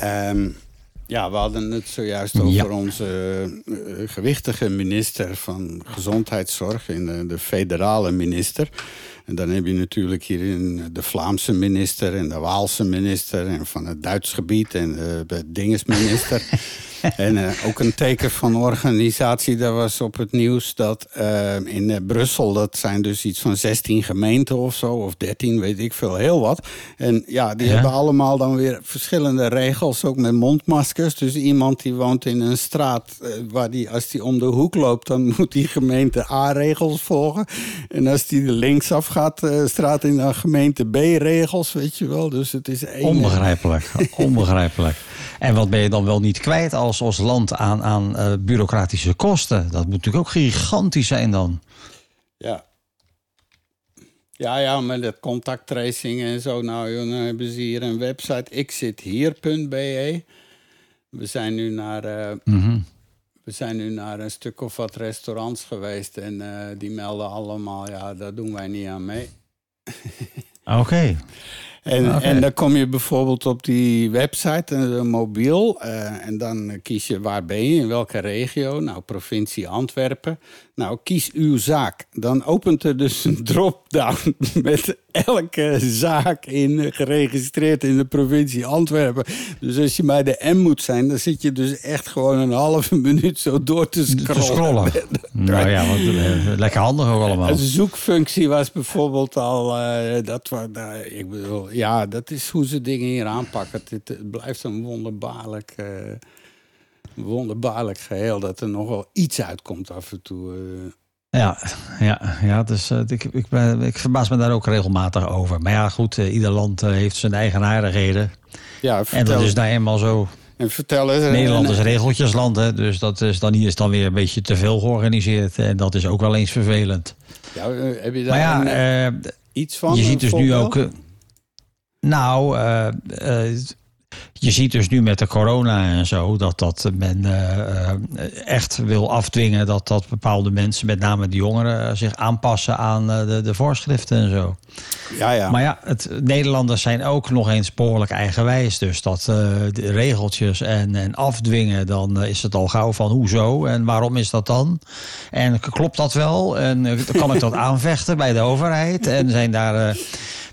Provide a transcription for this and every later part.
Ehm, ja, we hadden het zojuist over onze uh, gewichtige minister van Gezondheidszorg... in de, de federale minister... En dan heb je natuurlijk hier in de Vlaamse minister en de Waalse minister... en van het Duits gebied en de dingesminister. en uh, ook een teken van organisatie, dat was op het nieuws... dat uh, in uh, Brussel, dat zijn dus iets van 16 gemeenten of zo... of 13, weet ik veel, heel wat. En ja, die ja. hebben allemaal dan weer verschillende regels... ook met mondmaskers. Dus iemand die woont in een straat... waar die, als die om de hoek loopt... dan moet die gemeente A-regels volgen. En als die linksaf gaat, straat in de gemeente B-regels, weet je wel. Dus het is... Één... Onbegrijpelijk, onbegrijpelijk. En wat ben je dan wel niet kwijt als, als land aan, aan uh, bureaucratische kosten? Dat moet natuurlijk ook gigantisch zijn dan. Ja. Ja, ja, met dat contacttracing en zo. Nou, dan hebben ze hier een website, ikzithier.be. We zijn nu naar... Uh, mm -hmm. We zijn nu naar een stuk of wat restaurants geweest en uh, die melden allemaal, ja, daar doen wij niet aan mee. Oké. Okay. En, okay. en dan kom je bijvoorbeeld op die website, uh, mobiel. Uh, en dan kies je waar ben je, in welke regio. Nou, provincie Antwerpen. Nou, kies uw zaak. Dan opent er dus een drop-down met elke zaak in, geregistreerd in de provincie Antwerpen. Dus als je bij de M moet zijn, dan zit je dus echt gewoon een halve minuut zo door te scrollen. Te scrollen. nou ja, wat, lekker handig ook allemaal. De zoekfunctie was bijvoorbeeld al, uh, dat was, uh, ik bedoel, ja, dat is hoe ze dingen hier aanpakken. Het, het blijft een wonderbaarlijk... Wonderbaarlijk geheel dat er nog wel iets uitkomt af en toe. Uh. Ja, ja, ja dus, uh, ik, ik, ben, ik verbaas me daar ook regelmatig over. Maar ja, goed, uh, ieder land heeft zijn eigen aardigheden. Ja, en dat is nou eenmaal zo. En vertel eens. Nederland is regeltjesland, hè, dus dat is dan, is dan weer een beetje te veel georganiseerd. En dat is ook wel eens vervelend. Ja, heb je daar maar ja, een, iets van? Je ziet dus nu ook... nou, je ziet dus nu met de corona en zo dat, dat men uh, echt wil afdwingen dat, dat bepaalde mensen, met name de jongeren, zich aanpassen aan uh, de, de voorschriften en zo. Ja, ja. Maar ja, het, Nederlanders zijn ook nog eens behoorlijk eigenwijs. Dus dat de regeltjes en, en afdwingen, dan is het al gauw van hoezo en waarom is dat dan? En klopt dat wel? En kan ik dat aanvechten bij de overheid? En zijn daar.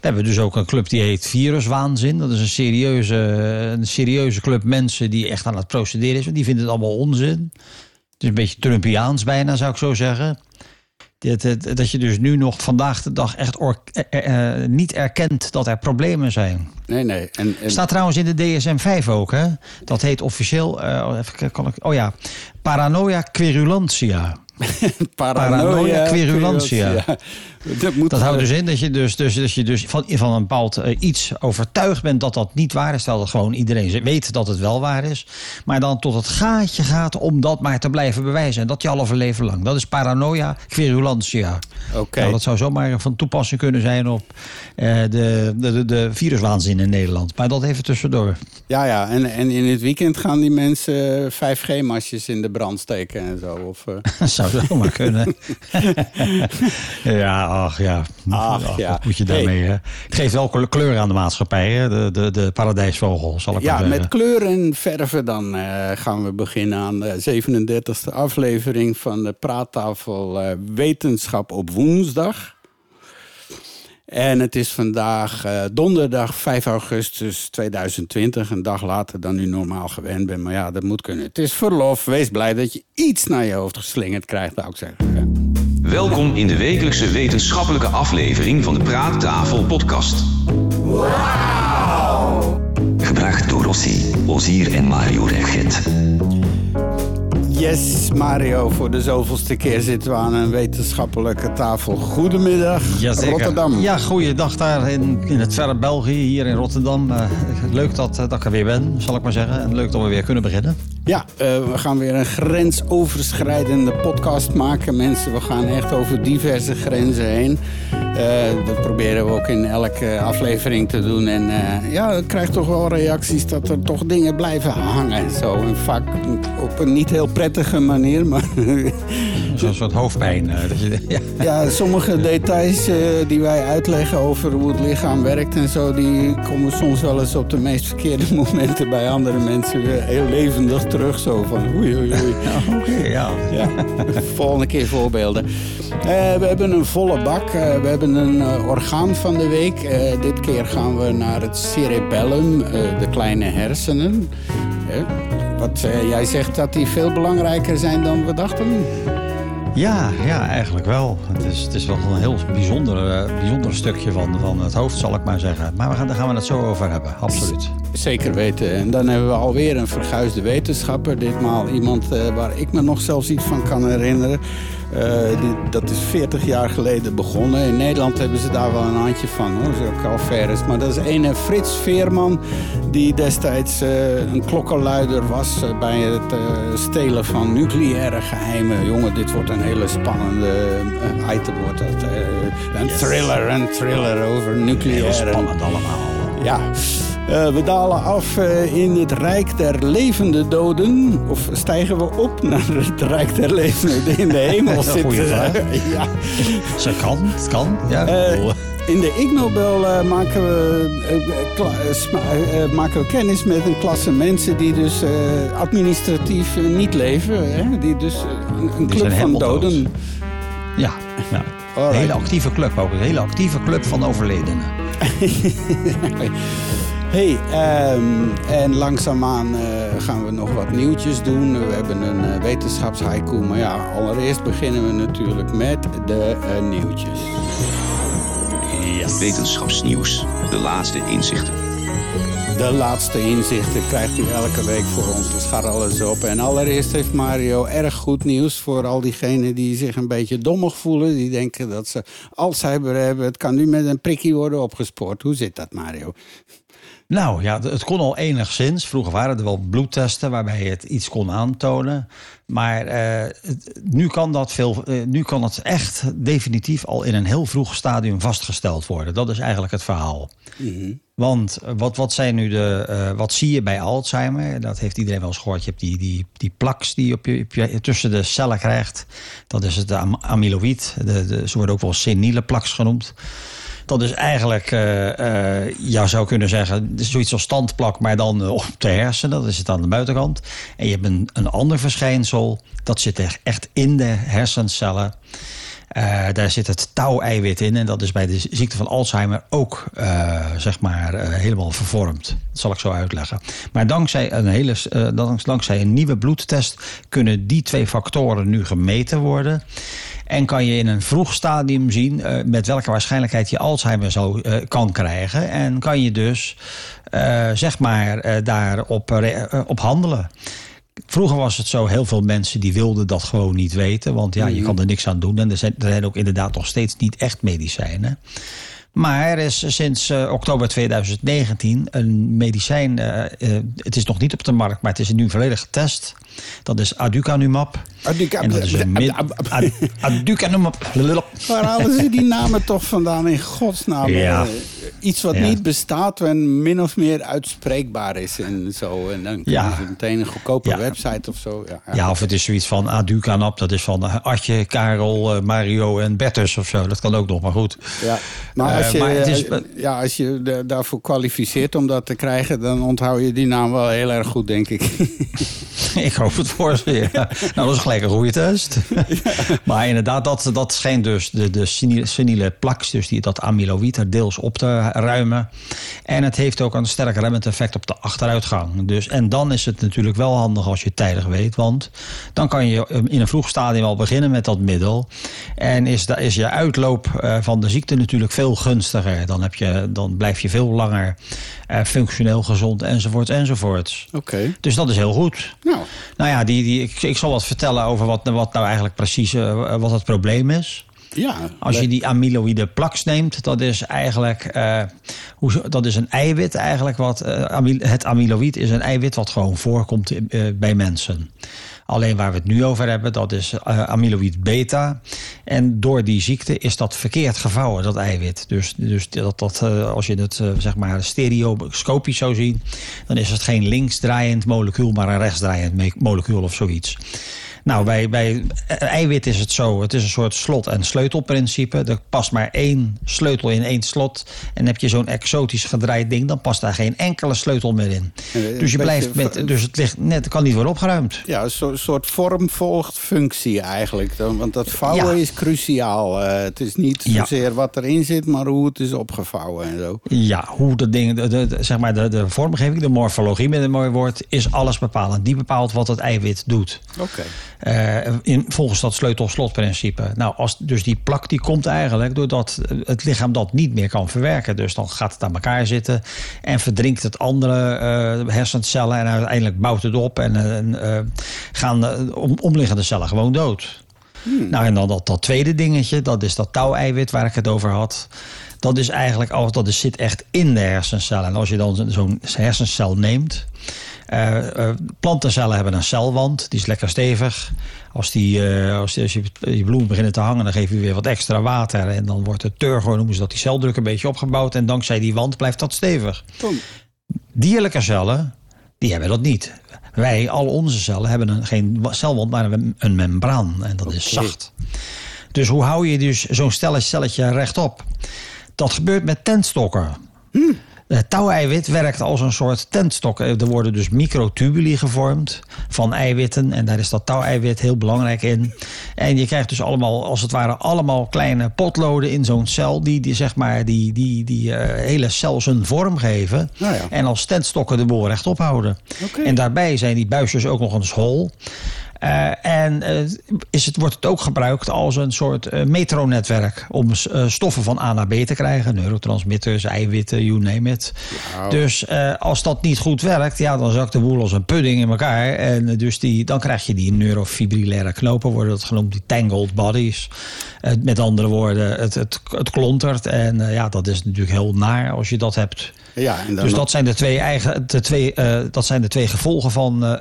We hebben dus ook een club die heet Viruswaanzin. Dat is een serieuze, een serieuze club mensen die echt aan het procederen is. Die vinden het allemaal onzin. Het is een beetje Trumpiaans bijna, zou ik zo zeggen. Dat, dat, dat je dus nu nog vandaag de dag echt or, eh, eh, niet erkent dat er problemen zijn. Nee, nee. En, en... Staat trouwens in de DSM-5 ook, hè? Dat heet officieel, uh, even, kan ik, oh ja, paranoia querulantia. Paranoia, Paranoia querulantia. Dat, moet dat houdt dus in dat je dus, dus, dat je dus van, van een bepaald uh, iets overtuigd bent dat dat niet waar is. Terwijl dat gewoon iedereen weet dat het wel waar is. Maar dan tot het gaatje gaat om dat maar te blijven bewijzen. En dat je halve leven lang. Dat is paranoia querulantia. Oké. Okay. Nou, dat zou zomaar van toepassing kunnen zijn op uh, de, de, de viruswaanzin in Nederland. Maar dat even tussendoor. Ja, ja. En, en in het weekend gaan die mensen 5G-masjes in de brand steken en zo. Of, uh... zou zomaar kunnen. ja, ach ja. Ach, ja. Moet je daarmee? Hey. Het geeft wel kleur aan de maatschappij, hè? De, de, de paradijsvogel, zal ik ja, maar met kleur en verven dan uh, gaan we beginnen aan de 37e aflevering van de praattafel uh, Wetenschap op woensdag. En het is vandaag uh, donderdag 5 augustus 2020. Een dag later dan u normaal gewend bent. Maar ja, dat moet kunnen. Het is verlof. Wees blij dat je iets naar je hoofd geslingerd krijgt, zou ik zeggen. Welkom in de wekelijkse wetenschappelijke aflevering van de Praattafel podcast. Wow! Gebracht door Rossi, Ozier en Mario Regget. Yes, Mario, voor de zoveelste keer zitten we aan een wetenschappelijke tafel. Goedemiddag, Jazeker. Rotterdam. Ja, goeiedag daar in, in het verre België, hier in Rotterdam. Uh, leuk dat, dat ik er weer ben, zal ik maar zeggen. En leuk dat we weer kunnen beginnen. Ja, uh, we gaan weer een grensoverschrijdende podcast maken, mensen. We gaan echt over diverse grenzen heen. Uh, dat proberen we ook in elke aflevering te doen. En uh, ja, ik toch wel reacties dat er toch dingen blijven hangen. Zo, en vaak op een niet heel prettige manier, maar Zo'n soort hoofdpijn. eh, dat je, ja. Ja, sommige details eh, die wij uitleggen over hoe het lichaam werkt en zo, die komen soms wel eens op de meest verkeerde momenten bij andere mensen weer heel levendig terug. Zo van oei oei oei. Oké, ja. Ja, volgende keer voorbeelden. Eh, we hebben een volle bak. We hebben een orgaan van de week. Dit keer gaan we naar het cerebellum, de kleine hersenen. Wat jij zegt dat die veel belangrijker zijn dan we dachten. Ja, ja, eigenlijk wel. Het is, het is wel een heel bijzonder, eh, bijzonder stukje van, van het hoofd, zal ik maar zeggen. Maar we gaan, daar gaan we het zo over hebben, absoluut. Zeker weten. En dan hebben we alweer een verguisde wetenschapper. Ditmaal iemand eh, waar ik me nog zelfs iets van kan herinneren. Eh, die, dat is 40 jaar geleden begonnen. In Nederland hebben ze daar wel een handje van, hoor. Zulke affaires. Maar dat is ene Frits Veerman... die destijds eh, een klokkenluider was... eh, bij het eh, stelen van nucleaire geheimen. Jongen, dit wordt een hele spannende eh, item. Wordt dat, eh, een thriller, een thriller over nucleaire... Heel spannend allemaal. Ja, eh, we dalen af eh, in het Rijk der Levende Doden. Of stijgen we op naar het Rijk der Levenden in de hemel Dat is een goeie vraag. ja. Ze kan, het kan. Ja, Eh, In de Ig Nobel maken, we, maken kennis met een klasse mensen die dus administratief niet leven. Hè? Die dus een, club van doden. ja, ja. Een hele actieve club ook. Een hele actieve club van overledenen. Hey, ehm, en langzaamaan eh, gaan we nog wat nieuwtjes doen. We hebben een uh, wetenschapshaiku. Maar ja, allereerst beginnen we natuurlijk met de eh, nieuwtjes. Wetenschapsnieuws. De laatste inzichten. De laatste inzichten krijgt u elke week voor ons. Dus ga alles op. En allereerst heeft Mario erg goed nieuws voor al diegenen die zich een beetje dommig voelen. Die denken dat ze Alzheimer hebben. Het kan nu met een prikkie worden opgespoord. Hoe zit dat, Mario? Nou ja, het kon al enigszins. Vroeger waren er wel bloedtesten waarbij je het iets kon aantonen. Maar eh, het- nu, kan dat veel, eh, nu kan het echt definitief al in een heel vroeg stadium vastgesteld worden. Dat is eigenlijk het verhaal. Want eh, wat, wat, zijn nu de, wat zie je bij Alzheimer? Dat heeft iedereen wel eens gehoord. Je hebt die, die, die plaks die je op je, op je- tussen de cellen krijgt. Dat is het am- amyloïd. De, de, ze worden ook wel seniele plaks genoemd. Dat is eigenlijk, eh, eh, ja, zou kunnen zeggen, zoiets als standplak, maar dan eh, op de hersenen. Dat is het aan de buitenkant. En je hebt een, ander verschijnsel, dat zit echt- in de hersencellen. Daar zit het touweiwit in. En dat is bij de ziekte van Alzheimer ook zeg maar, helemaal vervormd. Dat zal ik zo uitleggen. Maar dankzij een, hele, dank- dankzij een nieuwe bloedtest kunnen die twee factoren nu gemeten worden. En kan je in een vroeg stadium zien eh, met welke waarschijnlijkheid je Alzheimer zo eh, kan krijgen. En kan je dus eh, zeg maar daarop op handelen. Vroeger was het zo, heel veel mensen die wilden dat gewoon niet weten. Want ja, je kan er niks aan doen. En er zijn, er zijn ook inderdaad nog steeds niet echt medicijnen. Maar er is sinds eh, oktober 2019 een medicijn. eh, eh, het is nog niet op de markt, maar het is nu volledig getest. Dat is aducanumab. En dat is een mid- ad- aducanumab. Waar halen ze die namen toch vandaan in godsnaam? Ja. Iets wat Ja. niet bestaat en min of meer uitspreekbaar is en zo. En dan Ja. krijgen ze meteen een goedkope Ja. website of zo. Ja, of het is zoiets van aducanab. Dat is van Atje, Karel, Mario en Bertus of zo. Dat kan ook nog, maar goed. Ja. Maar als je, maar het is- eh, ja, als je da- daarvoor kwalificeert om dat te krijgen, dan onthoud je die naam wel heel erg goed, denk ik. Ik hoop het voor ze. ja. Nou, dat is gelijk een goede test. maar inderdaad, dat, dat schijnt dus de, de seniele, plaks, dus die, dat amyloïd er deels op te ruimen. En het heeft ook een sterk remmend effect op de achteruitgang. Dus, en dan is het natuurlijk wel handig als je tijdig weet. Want dan kan je eh, in een vroeg stadium al beginnen met dat middel. En is, is je uitloop eh, van de ziekte natuurlijk veel gunstiger. Dan, heb je, dan blijf je veel langer eh, functioneel gezond enzovoort enzovoorts. Oké. Dus dat is heel goed. Nou, Nou ja, die, die, ik, ik zal wat vertellen over wat, wat nou eigenlijk precies eh, wat het probleem is. ja. Als je die amyloïde plaks neemt, dat is eigenlijk eh, hoe, dat is een eiwit eigenlijk. Wat, amyl- het amyloïd is een eiwit wat gewoon voorkomt bij mensen. Alleen waar we het nu over hebben, dat is eh, amyloïd beta. En door die ziekte is dat verkeerd gevouwen, dat eiwit. Dus, dus dat, dat, eh, als je het eh, zeg maar stereoscopisch zou zien, dan is het geen linksdraaiend molecuul, maar een rechtsdraaiend molecuul of zoiets. Nou, bij, bij eiwit is het zo. Het is een soort slot- en sleutelprincipe. Er past maar één sleutel in één slot. En heb je zo'n exotisch gedraaid ding... dan past daar geen enkele sleutel meer in. Dus je blijft met... Dus het, ligt net, kan niet worden opgeruimd. Ja, een soort vorm volgt functie eigenlijk. Want dat vouwen is cruciaal. Uh, het is niet zozeer wat erin zit... maar hoe het is opgevouwen en zo. Ja, hoe dat ding... De, de, zeg maar de, de vormgeving, de morfologie met een mooi woord... is alles bepalend. Die bepaalt wat het eiwit doet. Oké. In, volgens dat sleutel-slotprincipe. Nou, als, dus die plak die komt eigenlijk doordat het lichaam dat niet meer kan verwerken. Dus dan gaat het aan elkaar zitten en verdrinkt het andere uh, hersencellen. En uiteindelijk bouwt het op en uh, gaan de omliggende cellen gewoon dood. Hmm. Nou, en dan dat, dat tweede dingetje, dat is dat touweiwit waar ik het over had. Dat is eigenlijk, als dat zit echt in de hersencellen. En als je dan zo'n hersencel neemt plantencellen hebben een celwand, die is lekker stevig. Als, die, uh, als, als je, je bloemen beginnen te hangen, dan geef je weer wat extra water. En dan wordt het turgo, noemen ze dat, die celdruk een beetje opgebouwd. En dankzij die wand blijft dat stevig. Dierlijke cellen, die hebben dat niet. Wij, al onze cellen, hebben een, geen celwand, maar een, een membraan. En dat is zacht. Dus hoe hou je dus zo'n celletje rechtop? Dat gebeurt met tentstokken. Hm. Het touweiwit werkt als een soort tentstok. Er worden dus microtubuli gevormd van eiwitten. En daar is dat touweiwit heel belangrijk in. En je krijgt dus allemaal, als het ware, allemaal kleine potloden in zo'n cel. Die, die, zeg maar, die, die, die uh, hele cel zijn vorm geven. Nou ja. En als tentstokken de boel rechtop houden. Okay. En daarbij zijn die buisjes ook nog eens hol. Uh, en uh, is het, wordt het ook gebruikt als een soort uh, metronetwerk om stoffen van A naar B te krijgen. Neurotransmitters, eiwitten, you name it. Wow. Dus als dat niet goed werkt, ja, dan zakt de boel als een pudding in elkaar. En dus die, dan krijg je die neurofibrillaire knopen, worden dat genoemd, die tangled bodies. met andere woorden, het, het, het klontert. En ja, dat is natuurlijk heel naar als je dat hebt. Ja, en dan dus dat zijn de twee, eigen, de twee, dat zijn de twee gevolgen van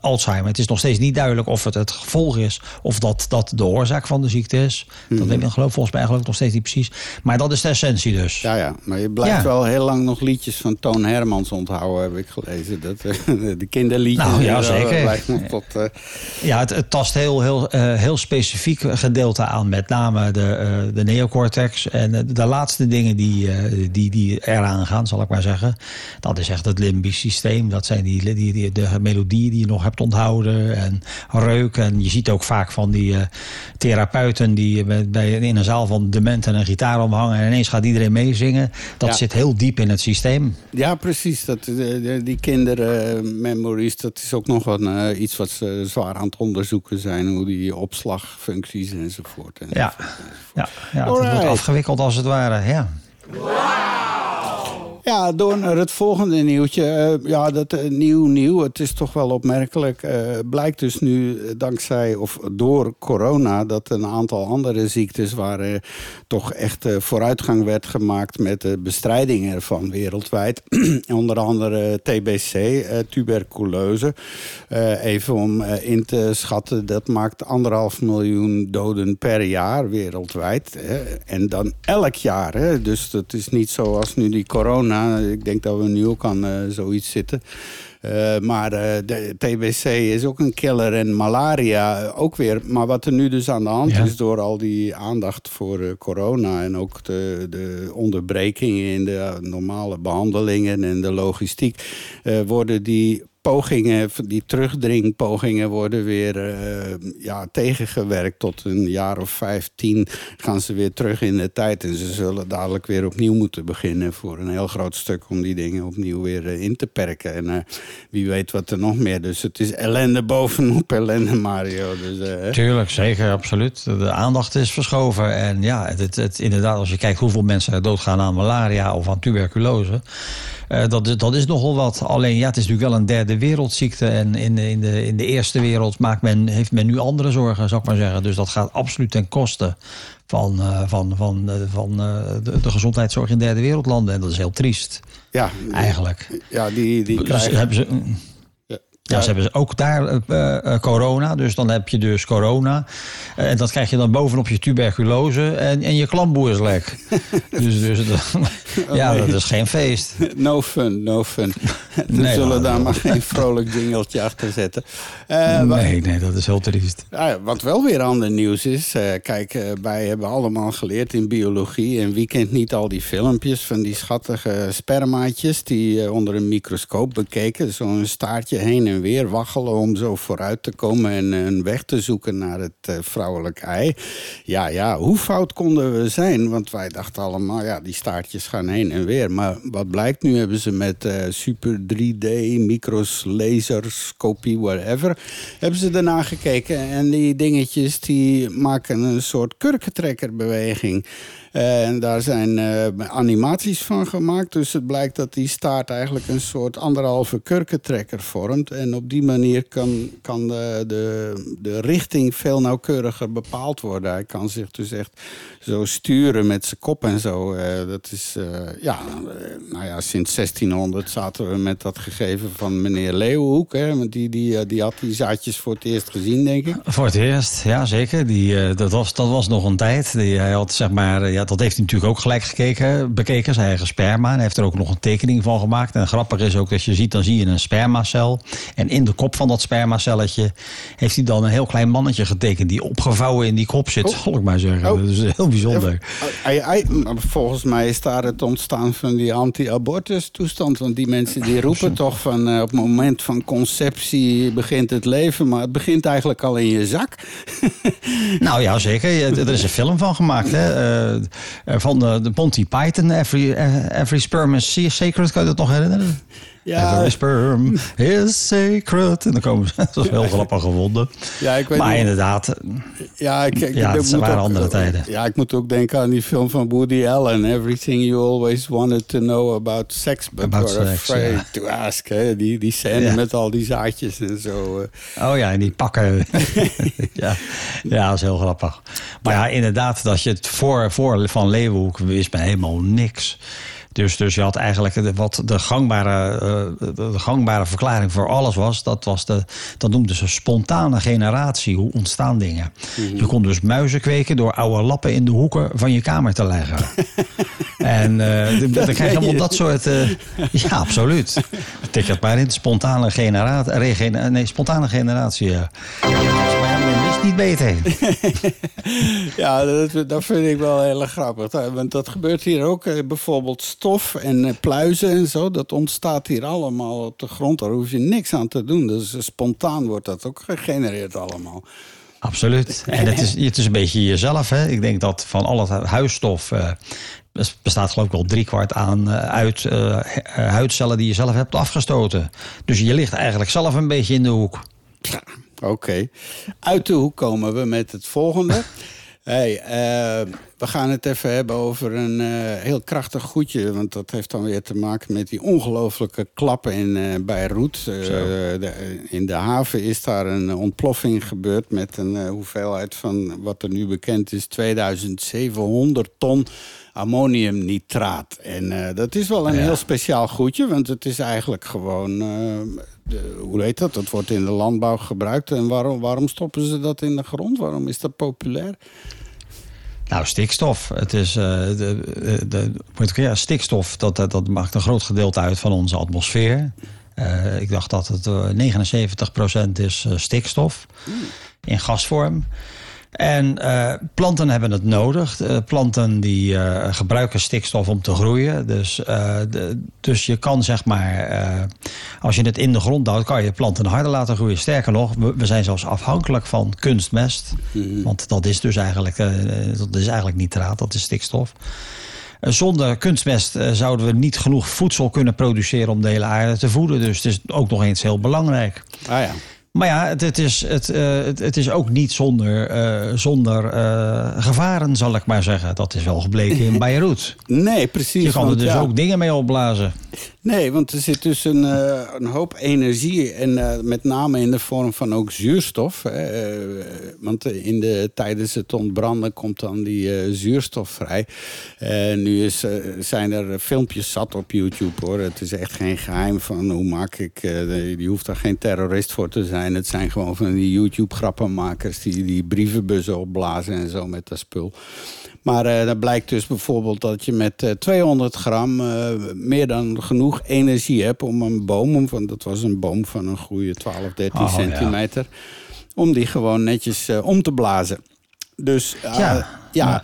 Alzheimer. Het is nog steeds niet duidelijk of het het gevolg is of dat dat de oorzaak van de ziekte is. Dat mhm. weet ik geloof, volgens mij geloof ik nog steeds niet precies. Maar dat is de essentie dus. Ja, ja. maar je blijft wel heel lang nog liedjes van Toon Hermans onthouden, heb ik gelezen. Dat, eh, de kinderliedjes. Nou, ja, zeker. Tot, uh... Ja, het, het, tast heel, heel, uh, heel specifiek gedeelte aan. Met name de, uh, de neocortex. En de laatste dingen die, die, die eraan gaan, zal ik maar zeggen. Dat is echt het limbisch systeem. Dat zijn die, die, die, de melodieën die je nog hebt onthouden. En reuk. En je ziet ook vaak van die uh, therapeuten die bij, in een zaal van dementen een gitaar omhangen. En ineens gaat iedereen meezingen. Dat zit heel diep in het systeem. Ja, precies. Dat, eh, die kindermemories, dat is ook nog een, uh, iets wat ze zwaar aan het onderzoeken zijn. Hoe die opslagfuncties enzovoort. enzovoort ja, ja, ja het wordt afgewikkeld als het ware. Ja. Ja, door naar het volgende nieuwtje. Uh, ja, dat uh, nieuw nieuw. Het is toch wel opmerkelijk. Uh, blijkt dus nu dankzij of door corona dat een aantal andere ziektes waar toch echt vooruitgang werd gemaakt met de bestrijding ervan wereldwijd. Onder andere TBC, tuberculose. even om in te schatten, dat maakt anderhalf miljoen doden per jaar wereldwijd. Hè. En dan elk jaar. Hè. Dus dat is niet zoals nu die corona ik denk dat we nu ook aan uh, zoiets zitten. Uh, maar uh, de TBC is ook een killer en malaria ook weer. Maar wat er nu dus aan de hand ja. is door al die aandacht voor uh, corona... en ook de, de onderbrekingen in de normale behandelingen en de logistiek... worden die pogingen, die terugdringpogingen worden weer uh, ja, tegengewerkt. Tot een jaar of vijftien gaan ze weer terug in de tijd. En ze zullen dadelijk weer opnieuw moeten beginnen voor een heel groot stuk... om die dingen opnieuw weer uh, in te perken. En uh, wie weet wat er nog meer. Dus het is ellende bovenop ellende, Mario. Dus, Tuurlijk, zeker, absoluut. De aandacht is verschoven. En ja, het, het, inderdaad, als je kijkt hoeveel mensen doodgaan aan malaria of aan tuberculose... Uh, dat, dat is nogal wat. Alleen ja, het is natuurlijk wel een derde wereldziekte. En in de, in de, in de eerste wereld maakt men, heeft men nu andere zorgen, zou ik maar zeggen. Dus dat gaat absoluut ten koste van, uh, van, van, uh, van de, de, gezondheidszorg in derde wereldlanden. En dat is heel triest. Ja, eigenlijk. Ja, die, die dus krijgen... Hebben ze, Ja, ze hebben ook daar uh, corona. Dus dan heb je dus corona. En dat krijg je dan bovenop je tuberculose. En, en je klamboer is lek. dus dus ja, dat is geen feest. No fun, no fun. We nee, zullen daar maar geen vrolijk jingeltje achter zetten. Uh, nee, nee, dat is heel triest. Ja, wat wel weer ander nieuws is. Kijk, wij hebben allemaal geleerd in biologie. En wie kent niet al die filmpjes van die schattige spermaatjes... die onder een microscoop bekeken. Zo'n staartje heen en weer waggelen om zo vooruit te komen... en een weg te zoeken naar het vrouwelijk ei. Ja, ja, hoe fout konden we zijn? Want wij dachten allemaal, ja, die staartjes gaan heen en weer. Maar wat blijkt, nu hebben ze met super 3D, micros, laserscopie, whatever... hebben ze daarna gekeken en die dingetjes die maken een soort kurkentrekkerbeweging... Eh, en daar zijn animaties van gemaakt. Dus het blijkt dat die staart eigenlijk een soort anderhalve kurkentrekker vormt. En op die manier kan, kan de, de, de richting veel nauwkeuriger bepaald worden. Hij kan zich dus echt zo sturen met zijn kop en zo. Uh, dat is, ja, nou ja, sinds 1600 zaten we met dat gegeven van meneer Leeuwenhoek. Hè, want die, die, die had die zaadjes voor het eerst gezien, denk ik. Voor het eerst, ja zeker. Die, dat, was, dat was nog een tijd. Hij had zeg maar ja, dat heeft hij natuurlijk ook gelijk gekeken, bekeken, zijn eigen sperma. En hij heeft er ook nog een tekening van gemaakt. En grappig is ook, als je ziet, dan zie je een spermacel. En in de kop van dat spermacelletje heeft hij dan een heel klein mannetje getekend... die opgevouwen in die kop zit, oh. zal ik maar zeggen. Oh. Dat is heel bijzonder. volgens mij is daar het ontstaan van die anti-abortus toestand. Want die mensen die roepen toch van uh, op het moment van conceptie begint het leven. Maar het begint eigenlijk al in je zak. nou ja, zeker. Er is een film van gemaakt. Hè? Uh, van de, de Monty Python, Every, Every Sperm is Sacred. Kan je dat nog herinneren? Ja. Every sperm is sacred. En dan komen ze, dat was heel grappig gevonden. Ja, ik weet maar niet. inderdaad, ja, ik, ik, ja, het waren andere tijden. Ja, ik moet ook denken aan die film van Woody Allen. Everything you always wanted to know about sex, but about were sex, afraid to ask. Hè? Die, die scène met al die zaadjes en zo. Eh. Oh ja, en die pakken. ja. ja, dat is heel grappig. Maar ja, inderdaad, dat je het voor, voor Van Leeuwenhoek wist me helemaal niks. Dus, dus je had eigenlijk wat de gangbare, uh, de gangbare verklaring voor alles was. Dat, was de, dat noemden ze spontane generatie. Hoe ontstaan dingen? Mhm. Je kon dus muizen kweken door oude lappen in de hoeken van je kamer te leggen. en uh, dan krijg je allemaal dat soort... Uh, ja, absoluut. Tik het maar in. Spontane generatie. Nee, spontane generatie. Niet beter ja, dat, dat, vind ik wel heel grappig. Want dat gebeurt hier ook. Eh, bijvoorbeeld stof en eh, pluizen en zo. Dat ontstaat hier allemaal op de grond. Daar hoef je niks aan te doen. Dus eh, spontaan wordt dat ook gegenereerd allemaal. Absoluut. En het is, het is een beetje jezelf. Hè? Ik denk dat van al het huisstof... Uh, bestaat geloof ik wel driekwart aan uit uh, huidcellen die je zelf hebt afgestoten. Dus je ligt eigenlijk zelf een beetje in de hoek. Ja, Oké. Uit de hoek komen we met het volgende. Hey, uh, we gaan het even hebben over een uh, heel krachtig goedje. Want dat heeft dan weer te maken met die ongelofelijke klappen in uh, Beirut. De, in de haven is daar een ontploffing gebeurd met een hoeveelheid van wat er nu bekend is, 2700 ton ammoniumnitraat. En dat is wel een heel speciaal goedje, want het is eigenlijk gewoon hoe heet dat? Dat wordt in de landbouw gebruikt. En waarom, waarom stoppen ze dat in de grond? Waarom is dat populair? Nou, stikstof. Het is, uh, de, de, ja, stikstof dat, dat maakt een groot gedeelte uit van onze atmosfeer. Uh, ik dacht dat het 79% eh, is stikstof mm. in gasvorm. En uh, planten hebben het nodig. Uh, planten die uh, gebruiken stikstof om te groeien. Dus, de, dus je kan zeg maar, als je het in de grond houdt, kan je planten harder laten groeien. Sterker nog, we, we zijn zelfs afhankelijk van kunstmest. Mhm. Want dat is dus eigenlijk, dat is eigenlijk nitraat, dat is stikstof. Zonder kunstmest zouden we niet genoeg voedsel kunnen produceren om de hele aarde te voeden. Dus het is ook nog eens heel belangrijk. Ah ja. Maar ja, het, het is, het, uh, het, het, is ook niet zonder, uh, zonder uh, gevaren, zal ik maar zeggen. Dat is wel gebleken in Beirut. Nee, precies. Je kan er dus ook dingen mee opblazen. Nee, want er zit dus een, uh, een hoop energie. En uh, met name in de vorm van ook zuurstof. Uh, want in de, tijdens het ontbranden komt dan die zuurstof vrij. Nu is, zijn er filmpjes zat op YouTube hoor. Het is echt geen geheim van hoe maak ik. je hoeft daar geen terrorist voor te zijn. Het zijn gewoon van die YouTube-grappenmakers die die brievenbussen opblazen en zo met dat spul. Maar dan blijkt dus bijvoorbeeld dat je met uh, 200 gram meer dan genoeg energie hebt om een boom, van, dat was een boom van een goede 12, 13 oh, centimeter, ja. om die gewoon netjes uh, om te blazen. Dus ja. ja.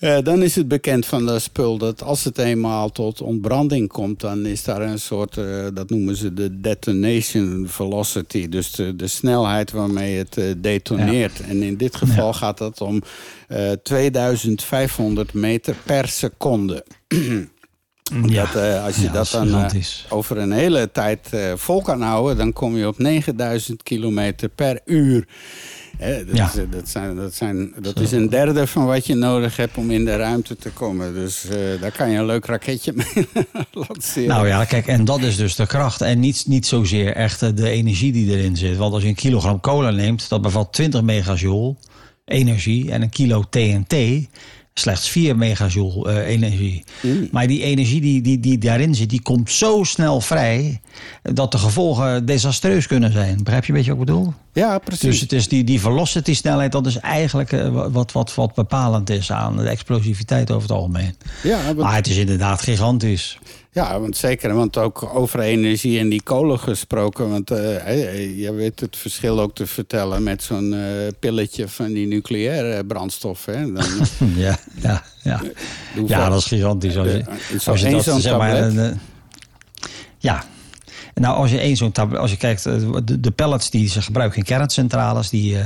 Uh, dan is het bekend van de spul dat als het eenmaal tot ontbranding komt, dan is daar een soort, dat noemen ze de detonation velocity. Dus de, de snelheid waarmee het detoneert. Ja. En in dit geval gaat dat om 2500 meter per seconde. Ja, dat, als je ja, dat dan over een hele tijd vol kan houden, dan kom je op 9000 kilometer per uur. Hè, dat, ja. dat, zijn, dat, zijn, dat is een derde van wat je nodig hebt om in de ruimte te komen. Dus uh, daar kan je een leuk raketje mee lanceren. Nou ja, kijk, en dat is dus de kracht. En niet, niet zozeer echt de energie die erin zit. Want als je een kilogram kolen neemt, dat bevat 20 megajoule energie. En een kilo TNT slechts 4 megajoule uh, energie. Mm. Maar die energie die, die, die daarin zit, die komt zo snel vrij... dat de gevolgen desastreus kunnen zijn. Begrijp je een beetje wat ik bedoel? Ja, precies. Dus het is die, die velocity snelheid, dat is eigenlijk uh, wat, wat, wat bepalend is aan de explosiviteit over het algemeen. Ja, maar, maar het is inderdaad gigantisch. Ja, want zeker. Want ook over energie en die kolen gesproken. Want uh, je weet het verschil ook te vertellen met zo'n uh, pilletje van die nucleaire brandstof. Hè? Dan, ja, ja, ja. ja, dat is gigantisch. Als je, als je dat, zeg maar, uh, ja, nou, als je één zo'n als je kijkt, eh, de, de, pellets die ze gebruiken in kerncentrales, die, uh,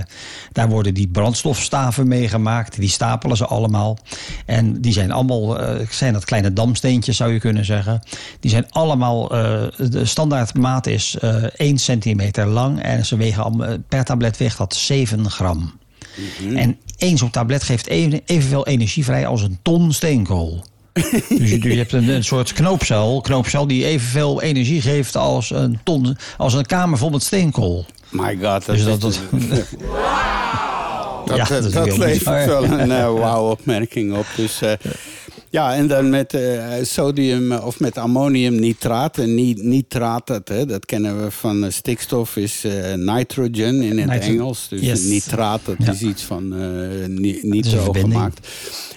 daar worden die brandstofstaven meegemaakt. Die stapelen ze allemaal. En die zijn allemaal, uh, zijn dat kleine damsteentjes zou je kunnen zeggen. Die zijn allemaal, uh, de standaardmaat is 1 centimeter lang. En ze wegen per tablet weegt dat 7 gram. Mm -hmm. En één zo'n tablet geeft even, evenveel energie vrij als een ton steenkool. Dus, je, je, hebt een, een, soort knoopcel, knoopcel die evenveel energie geeft als een ton, als een kamer vol met steenkool. My god, dat dus dat, dat, dat, ja, dat, dat levert wel een uh, wauw-opmerking op. Dus, uh, ja, en dan met uh, sodium of met ammoniumnitraat. En nitraat, dat, hè, dat kennen we van stikstof, is nitrogen in het Engels. Dus yes. nitraat, dat ja. is iets van nitro gemaakt.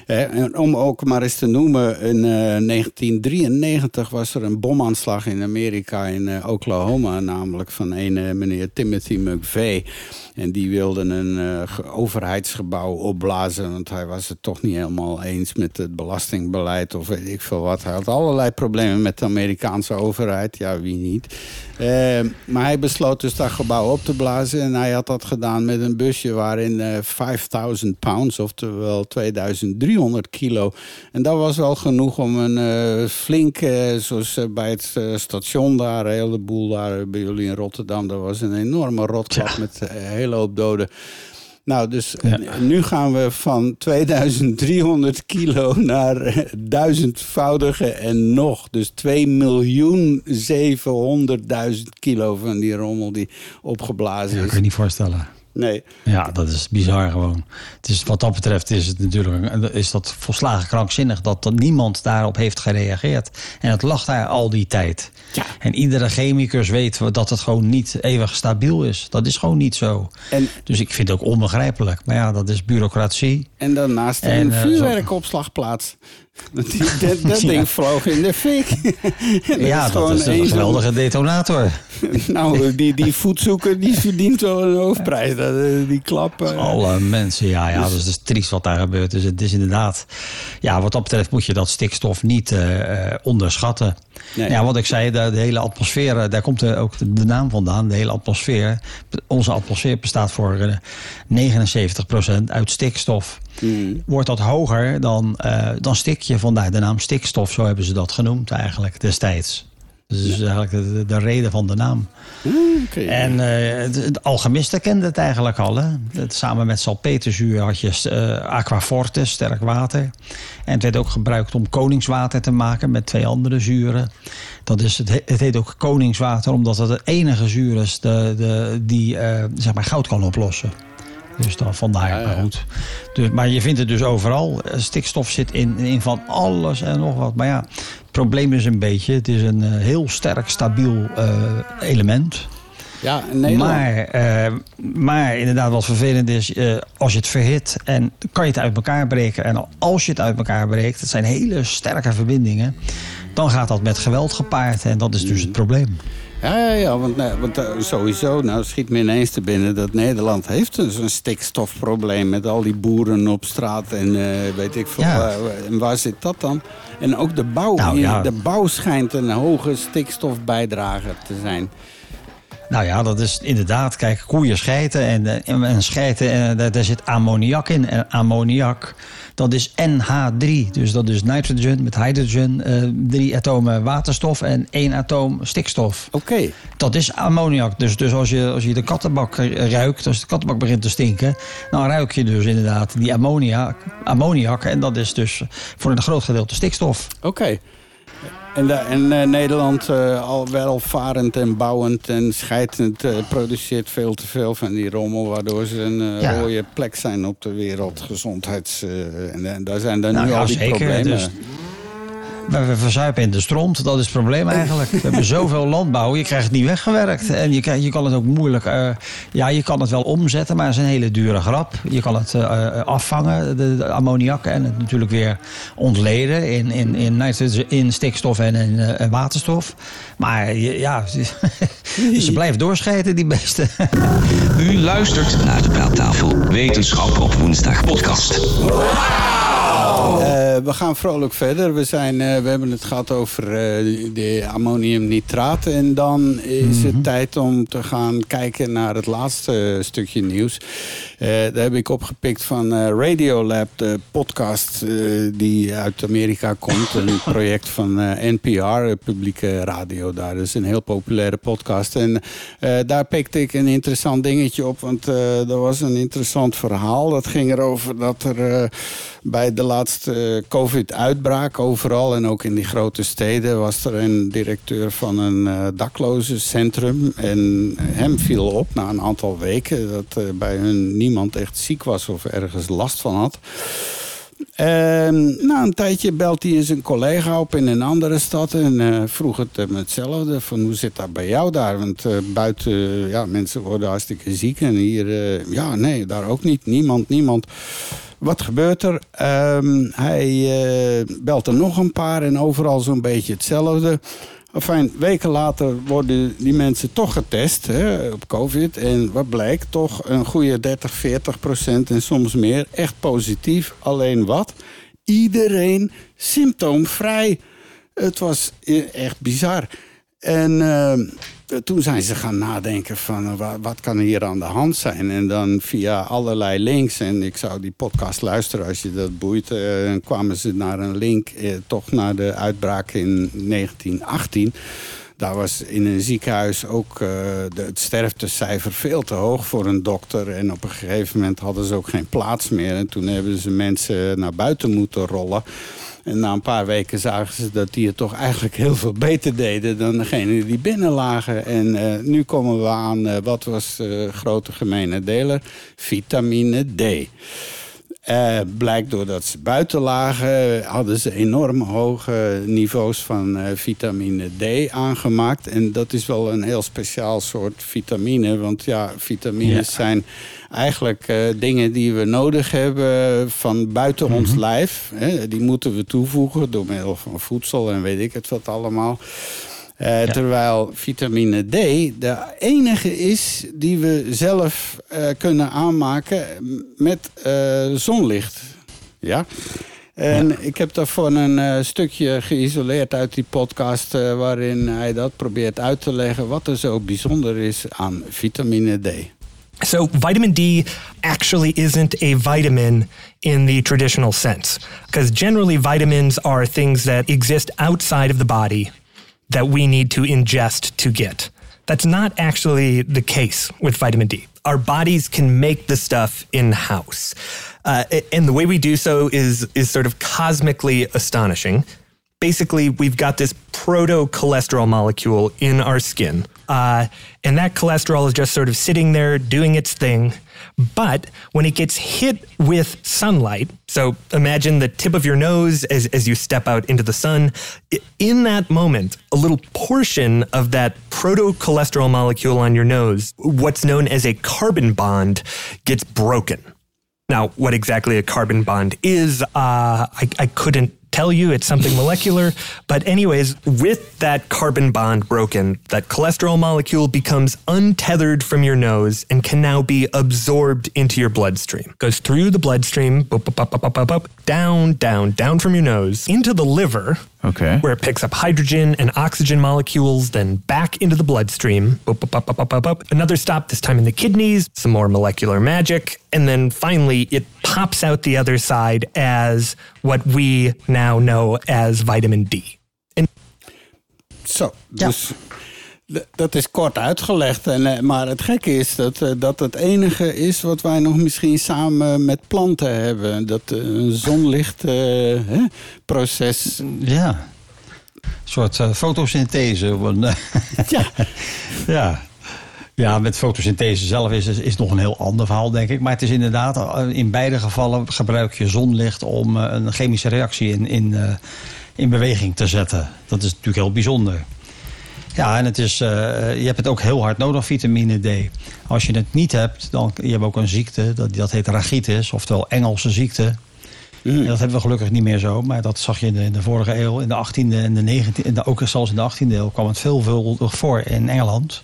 En om ook maar eens te noemen, in uh, 1993 was er een bomaanslag in Amerika in Oklahoma, namelijk van een meneer Timothy McVeigh. En die wilde een uh, overheidsgebouw opblazen, want hij was het toch niet helemaal eens met het belastingbeleid of weet ik veel wat. Hij had allerlei problemen met de Amerikaanse overheid, ja wie niet. Uh, maar hij besloot dus dat gebouw op te blazen en hij had dat gedaan met een busje waarin uh, 5000 pounds, oftewel 2300 kilo. En dat was wel genoeg om een flink, zoals bij het station daar, een heleboel daar bij jullie in Rotterdam, dat was een enorme rotklap ja. met hele hoop doden. Nou, dus ja. nu gaan we van 2300 kilo naar duizendvoudige en nog. Dus 2 miljoen 700.000 kilo van die rommel die opgeblazen is. Ja, kan je niet voorstellen. Nee. Ja, dat is bizar gewoon. Het is, wat dat betreft is het natuurlijk is dat volslagen krankzinnig dat er niemand daarop heeft gereageerd. En het lag daar al die tijd. Ja. En iedere chemicus weet dat het gewoon niet eeuwig stabiel is. Dat is gewoon niet zo. En, dus ik vind het ook onbegrijpelijk. Maar ja, dat is bureaucratie. En daarnaast een en, uh, vuurwerkopslagplaats. Dat, dat, dat ding vloog in de fik. ja, dat is een geweldige detonator. nou, die, die voetzoeker die verdient wel een hoofdprijs. Dat, die klap. Uh... Alle mensen, ja, ja, dus... dat is dus triest wat daar gebeurt. Dus het is inderdaad... Ja, wat dat betreft moet je dat stikstof niet uh, onderschatten. Nee. Ja, wat ik zei, de, de hele atmosfeer, daar komt ook de naam vandaan. De hele atmosfeer. Onze atmosfeer bestaat voor 79% uit stikstof. Mm. Wordt dat hoger, dan, uh, dan stik je. Vandaar de naam stikstof, zo hebben ze dat genoemd eigenlijk destijds. Dus dat is eigenlijk de, de reden van de naam. Oké. En eh, de, de alchemisten kenden het eigenlijk al. Hè? Samen met salpeterzuur had je eh aquaforte, sterk water. En het werd ook gebruikt om koningswater te maken met twee andere zuren. Dat is, het, he- het heet ook koningswater omdat het het enige zuur is de, de, die eh, zeg maar goud kan oplossen. Dus dan vandaar, Ja, ja. maar goed. Dus, maar je vindt het dus overal. Eh, Stikstof zit in, in van alles en nog wat. Maar ja, het probleem is een beetje... het is een eh, heel sterk, stabiel eh, element... ja, in. Maar, maar inderdaad, wat vervelend is, als je het verhit en kan je het uit elkaar breken. En als je het uit elkaar breekt, het zijn hele sterke verbindingen. Dan gaat dat met geweld gepaard en dat is dus het probleem. Ja, ja, ja want, nee, want eh, sowieso, nou schiet me ineens te binnen dat Nederland heeft dus een stikstofprobleem met al die boeren op straat en eh, weet ik veel. Ja. waar- en waar zit dat dan? En ook de bouw. Nou, ja. De bouw schijnt een hoge stikstofbijdrage te zijn. Nou ja, dat is inderdaad, kijk, koeien schijten en, eh, en, en schijten, en daar, daar zit ammoniak in. En ammoniak, dat is NH3, dus dat is nitrogen met hydrogen, eh, drie atomen waterstof en één atoom stikstof. Oké. Dat is ammoniak. Dus, dus als, je, als je de kattenbak ruikt, als de kattenbak begint te stinken, dan ruik je dus inderdaad die ammoniak. ammoniak en dat is dus voor een groot gedeelte stikstof. Oké. En, da- en eh, Nederland, eh, al welvarend en bouwend en scheidend, eh, produceert veel te veel van die rommel... waardoor ze een Ja. rode plek zijn op de wereldgezondheids... en, en daar zijn dan Nou nu ja, al die zeker. problemen. Dus- We, verzuipen in de stront, dat is het probleem eigenlijk. We hebben zoveel landbouw, je krijgt het niet weggewerkt. En je, krijgt- je kan het ook moeilijk... eh, ja, je kan het wel omzetten, maar het is een hele dure grap. Je kan het eh, eh, afvangen, de, ammoniak, en het natuurlijk weer ontleden in, in, in, in stikstof en in waterstof. Maar ja, ze blijven doorschijten, die beesten. U luistert naar de praattafel. Wetenschap op woensdag podcast. Eh, we gaan vrolijk verder. We, zijn, eh, we hebben het gehad over eh, de ammoniumnitraat. En dan is Mhm. het tijd om te gaan kijken naar het laatste stukje nieuws. Eh daar heb ik opgepikt van eh, Radiolab, de podcast eh, die uit Amerika komt. Een project van NPR, publieke radio daar. Dat is een heel populaire podcast. En daar pikte ik een interessant dingetje op. Want er was een interessant verhaal. Dat ging erover dat er bij de laatste COVID-uitbraak overal... en ook in die grote steden was er een directeur van een daklozencentrum. En hem viel op na een aantal weken... dat bij hun niemand echt ziek was of ergens last van had. En na een tijdje belt hij eens een collega op in een andere stad en eh, vroeg het hem hetzelfde. Van hoe zit dat bij jou daar? Want eh, buiten, ja, mensen worden hartstikke ziek en hier, eh, ja, nee, daar ook niet. Niemand, niemand. Wat gebeurt er? Ehm, hij eh, belt er nog een paar en overal zo'n beetje hetzelfde. Enfin, weken later worden die mensen toch getest hè, op COVID. En wat blijkt? Toch een goede 30, 40 procent en soms meer echt positief. Alleen wat? Iedereen symptoomvrij. Het was eh, echt bizar. En eh, toen zijn ze gaan nadenken van eh, wa- wat kan hier aan de hand zijn. En dan via allerlei links, en ik zou die podcast luisteren als je dat boeit. eh, en kwamen ze naar een link eh, toch naar de uitbraak in 1918. Daar was in een ziekenhuis ook eh, het sterftecijfer veel te hoog voor een dokter. En op een gegeven moment hadden ze ook geen plaats meer. En toen hebben ze mensen naar buiten moeten rollen. En na een paar weken zagen ze dat die het toch eigenlijk heel veel beter deden dan degene die binnen lagen. En eh, nu komen we aan, eh, wat was eh grote gemene deler? Vitamine D. Eh, blijkt doordat ze buiten lagen, hadden ze enorm hoge niveaus van eh, vitamine D aangemaakt. En dat is wel een heel speciaal soort vitamine. Want ja, vitamines Ja. zijn eigenlijk eh, dingen die we nodig hebben van buiten ons lijf. Hè. Die moeten we toevoegen door middel van voedsel en weet ik het wat allemaal. Eh, Terwijl vitamine D de enige is die we zelf eh, kunnen aanmaken met eh, zonlicht. Ja. En ik heb daarvan een stukje geïsoleerd uit die podcast... waarin hij dat probeert uit te leggen... wat er zo bijzonder is aan vitamine D. So, vitamin D actually isn't a vitamin in the traditional sense. Because generally, vitamins are things that exist outside of the body that we need to ingest to get. That's not actually the case with vitamin D. Our bodies can make the stuff in house. Uh, and the way we do so is, is sort of cosmically astonishing. Basically, we've got this proto cholesterol molecule in our skin. Uh, and that cholesterol is just sort of sitting there doing its thing. But when it gets hit with sunlight, so imagine the tip of your nose as, as you step out into the sun, in that moment, a little portion of that proto cholesterol molecule on your nose, what's known as a carbon bond, gets broken. Now, what exactly a carbon bond is, uh, I, I couldn't tell you it's something molecular. But, anyways, with that carbon bond broken, that cholesterol molecule becomes untethered from your nose and can now be absorbed into your bloodstream. Goes through the bloodstream, boop, boop, boop, down, down, down from your nose into the liver. Okay. Where it picks up hydrogen and oxygen molecules, then back into the bloodstream. Another stop, this time in the kidneys, some more molecular magic. And then finally, it pops out the other side as what we now know as vitamin D. En Zo, dus dat is kort uitgelegd. En, eh, maar het gekke is dat, eh, dat het enige is wat wij nog misschien samen met planten hebben. Dat uh, een zonlichtproces. ja. Een soort fotosynthese. ja. ja. Ja, met fotosynthese zelf is, is nog een heel ander verhaal, denk ik. Maar het is inderdaad, in beide gevallen gebruik je zonlicht om een chemische reactie in, in, in beweging te zetten. Dat is natuurlijk heel bijzonder. Ja, en het is, uh, je hebt het ook heel hard nodig, vitamine D. Als je het niet hebt, dan je hebt ook een ziekte, dat, dat heet rachitis, oftewel Engelse ziekte. Mm. dat hebben we gelukkig niet meer zo, maar dat zag je in de, in de vorige eeuw, in de 18e en de 19e, en ook zelfs in de 18e eeuw kwam het veel, veel voor in Engeland.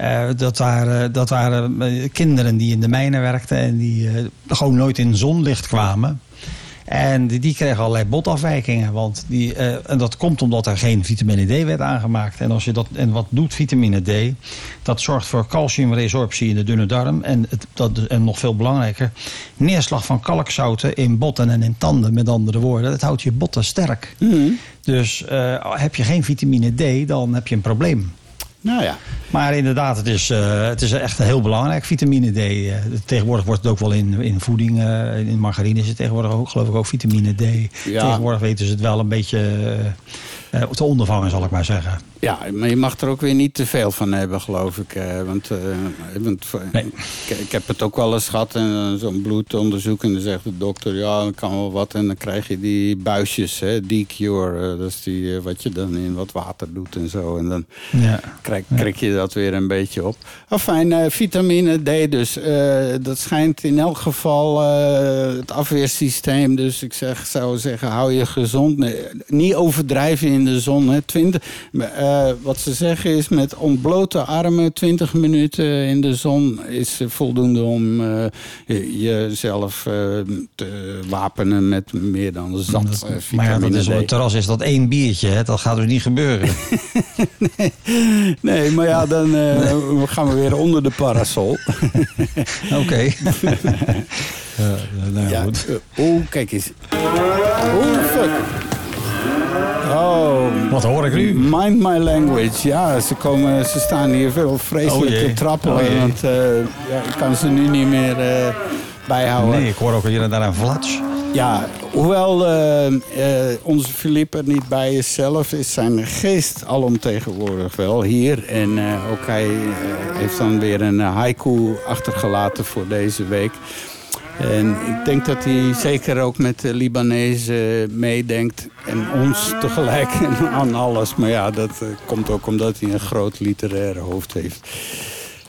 Uh, dat, waren, dat waren kinderen die in de mijnen werkten en die uh, gewoon nooit in zonlicht kwamen. En die, die kregen allerlei botafwijkingen. Want die, uh, en dat komt omdat er geen vitamine D werd aangemaakt. En, als je dat, en wat doet vitamine D? Dat zorgt voor calciumresorptie in de dunne darm. En, het, dat, en nog veel belangrijker, neerslag van kalkzouten in botten en in tanden. Met andere woorden, het houdt je botten sterk. Mm. Dus uh, heb je geen vitamine D, dan heb je een probleem. Nou ja. Maar inderdaad, het is, uh, het is echt heel belangrijk, vitamine D. Uh, tegenwoordig wordt het ook wel in, in voeding, uh, in margarine is het tegenwoordig ook, geloof ik, ook vitamine D. Ja. Tegenwoordig weten ze het wel een beetje te ondervangen, zal ik maar zeggen. Ja, maar je mag er ook weer niet te veel van hebben, geloof ik. want, want nee. ik, ik, heb het ook wel eens gehad, en zo'n bloedonderzoek. En dan zegt de dokter, ja, dan kan wel wat. En dan krijg je die buisjes, hè, D-Cure. dat is die, wat je dan in wat water doet en zo. En dan ja. krijg, krijg je dat weer een beetje op. Fijn, uh, vitamine D dus. Uh, dat schijnt in elk geval het afweersysteem. Dus ik zeg, zou zeggen, hou je gezond. Nee, niet overdrijven in de zon. Hè. 20, wat ze zeggen is, met ontblote armen 20 minuten in de zon is voldoende om jezelf te wapenen met meer dan zat Maar ja, dat is, D. het terras is dat één biertje, hè? dat gaat dus niet gebeuren. nee, nee, maar ja, dan gaan we weer onder de parasol. Oké. Nou, ja, uh, oh, kijk eens. Oh, fuck. Oh. Wat hoor ik nu? Mind my language. Ja, ze, komen, ze staan hier veel vreselijk oh te trappelen. Oh want ja, ik kan ze nu niet meer bijhouden. Nee, ik hoor ook hier en daar een flats. Ja, hoewel uh, uh, onze Filip er niet bij is zelf, is zijn geest alomtegenwoordig wel hier. En ook hij heeft dan weer een haiku achtergelaten voor deze week. En ik denk dat hij zeker ook met de Libanezen meedenkt. En ons tegelijk aan alles. Maar ja, dat komt ook omdat hij een groot literaire hoofd heeft.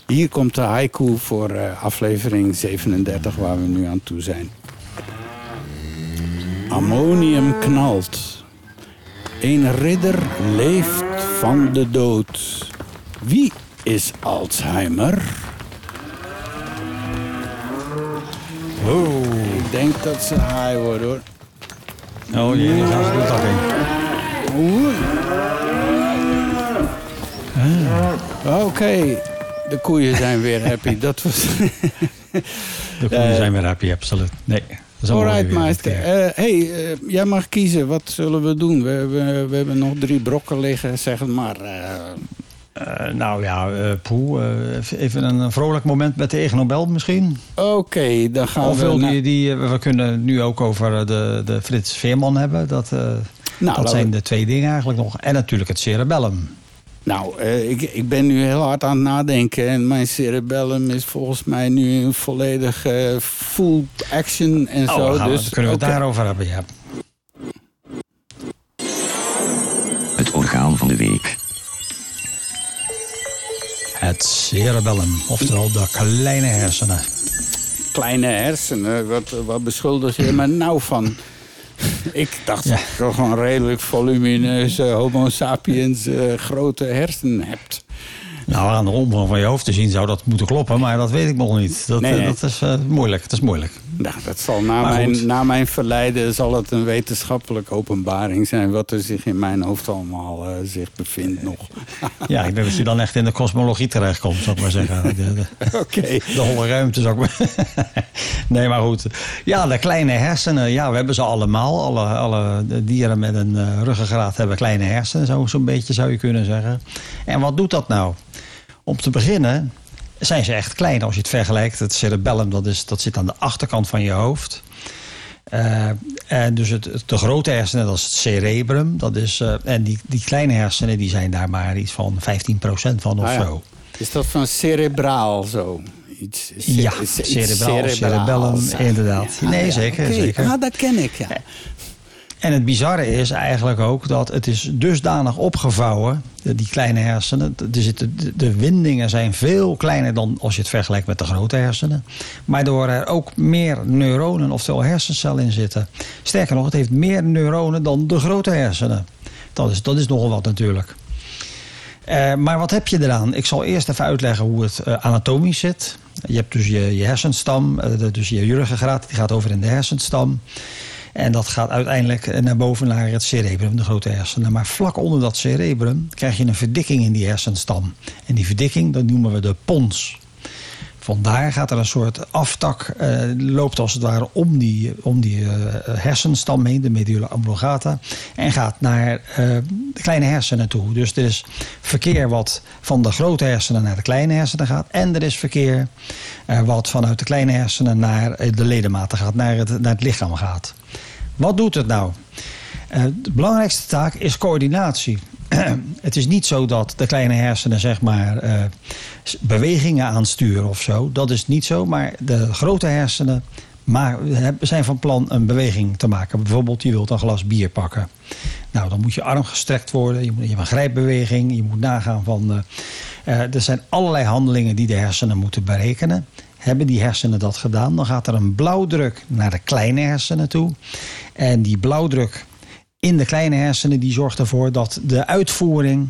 Hier komt de haiku voor aflevering 37 waar we nu aan toe zijn. Ammonium knalt. Een ridder leeft van de dood. Wie is Alzheimer? Oh, ik denk dat ze haai worden hoor. Oh jee, dan gaan ze de in. Ah. Oké, okay. de koeien zijn weer happy. Dat was... de koeien uh, zijn weer happy, absoluut. Nee. Alright, meester. Eh, hey, eh, jij mag kiezen. Wat zullen we doen? We, hebben we hebben nog drie brokken liggen, zeg het maar. Eh. Nou ja, eh poeh, eh, even een vrolijk moment met de Ig Nobel misschien. Oké, dan gaan Of we... die, die, we kunnen nu ook over de, de Frits Veerman hebben. Dat, eh, Nou, dat zijn we- de twee dingen eigenlijk nog. En natuurlijk het cerebellum. Nou, eh, ik, ik ben nu heel hard aan het nadenken. En mijn cerebellum is volgens mij nu een volledig full action en Oh, zo. we- dus, dan kunnen we het daarover hebben, ja. Het orgaan van de week. Het cerebellum, oftewel de kleine hersenen. Kleine hersenen, wat, wat beschuldig je me nou van? Ik dacht Ja. dat je toch een redelijk volumineuze homo sapiens eh, grote hersenen hebt. Nou, aan de omvang van je hoofd te zien zou dat moeten kloppen, maar dat weet ik nog niet. Dat, Nee, eh, nee. dat is eh, moeilijk. Dat is moeilijk. Nou, dat zal na Maar goed. mijn, na mijn verlijden zal het een wetenschappelijke openbaring zijn... wat er zich in mijn hoofd allemaal eh, zich bevindt nog. Ja, ik denk dat je dan echt in de kosmologie terechtkomt, zou ik maar zeggen. Oké. de holle ruimte, zou ik maar... Nee, maar goed. Ja, de kleine hersenen, ja, we hebben ze allemaal. Alle, alle dieren met een eh, ruggengraat hebben kleine hersenen, zo- zo'n beetje zou je kunnen zeggen. En wat doet dat nou? Om te beginnen zijn ze echt klein als je het vergelijkt. Het cerebellum, dat, is, dat zit aan de achterkant van je hoofd. Eh, en dus het, de grote hersenen, dat is het cerebrum. Dat is, eh, en die, die kleine hersenen, die zijn daar maar iets van 15% van of Ah ja. zo. Is dat van cerebraal zo? Iets, Ja, cerebraal, cerebellum, inderdaad. Ja, Nee, ja, zeker, zeker. Ah, dat ken ik, ja. En het bizarre is eigenlijk ook dat het is dusdanig opgevouwen, de- die kleine hersenen. Er de, windingen zijn veel kleiner dan als je het vergelijkt met de grote hersenen. Waardoor er ook meer neuronen, oftewel hersencellen in zitten. Sterker nog, het heeft meer neuronen dan de grote hersenen. Dat is, dat is nogal wat natuurlijk. Eh, maar wat heb je eraan? Ik zal eerst even uitleggen hoe het eh, anatomisch zit. Je hebt dus je, hersenstam, eh, dus je ruggengraat, die gaat over in de hersenstam. En dat gaat uiteindelijk eh, naar boven naar het cerebrum, de grote hersenen. Maar vlak onder dat cerebrum krijg je een verdikking in die hersenstam. En die verdikking, dat noemen we de pons. Vandaar gaat er een soort aftak, eh, loopt als het ware om die, om die eh, hersenstam heen, de medulla oblongata, en gaat naar eh, de kleine hersenen toe. Dus er is verkeer wat van de grote hersenen naar de kleine hersenen gaat, en er is verkeer wat vanuit de kleine hersenen naar de ledematen gaat, naar het, naar het lichaam gaat. Wat doet het nou? Eh, de belangrijkste taak is coördinatie. het is niet zo dat de kleine hersenen zeg maar eh, bewegingen aansturen of zo. Dat is niet zo. Maar de grote hersenen maar, zijn van plan een beweging te maken. Bijvoorbeeld je wilt een glas bier pakken. Nou, dan moet je arm gestrekt worden. Je, moet, je hebt een grijpbeweging. Je moet nagaan van... eh, er zijn allerlei handelingen die de hersenen moeten berekenen. Hebben die hersenen dat gedaan, dan gaat er een blauwdruk naar de kleine hersenen toe. En die blauwdruk in de kleine hersenen die zorgt ervoor dat de uitvoering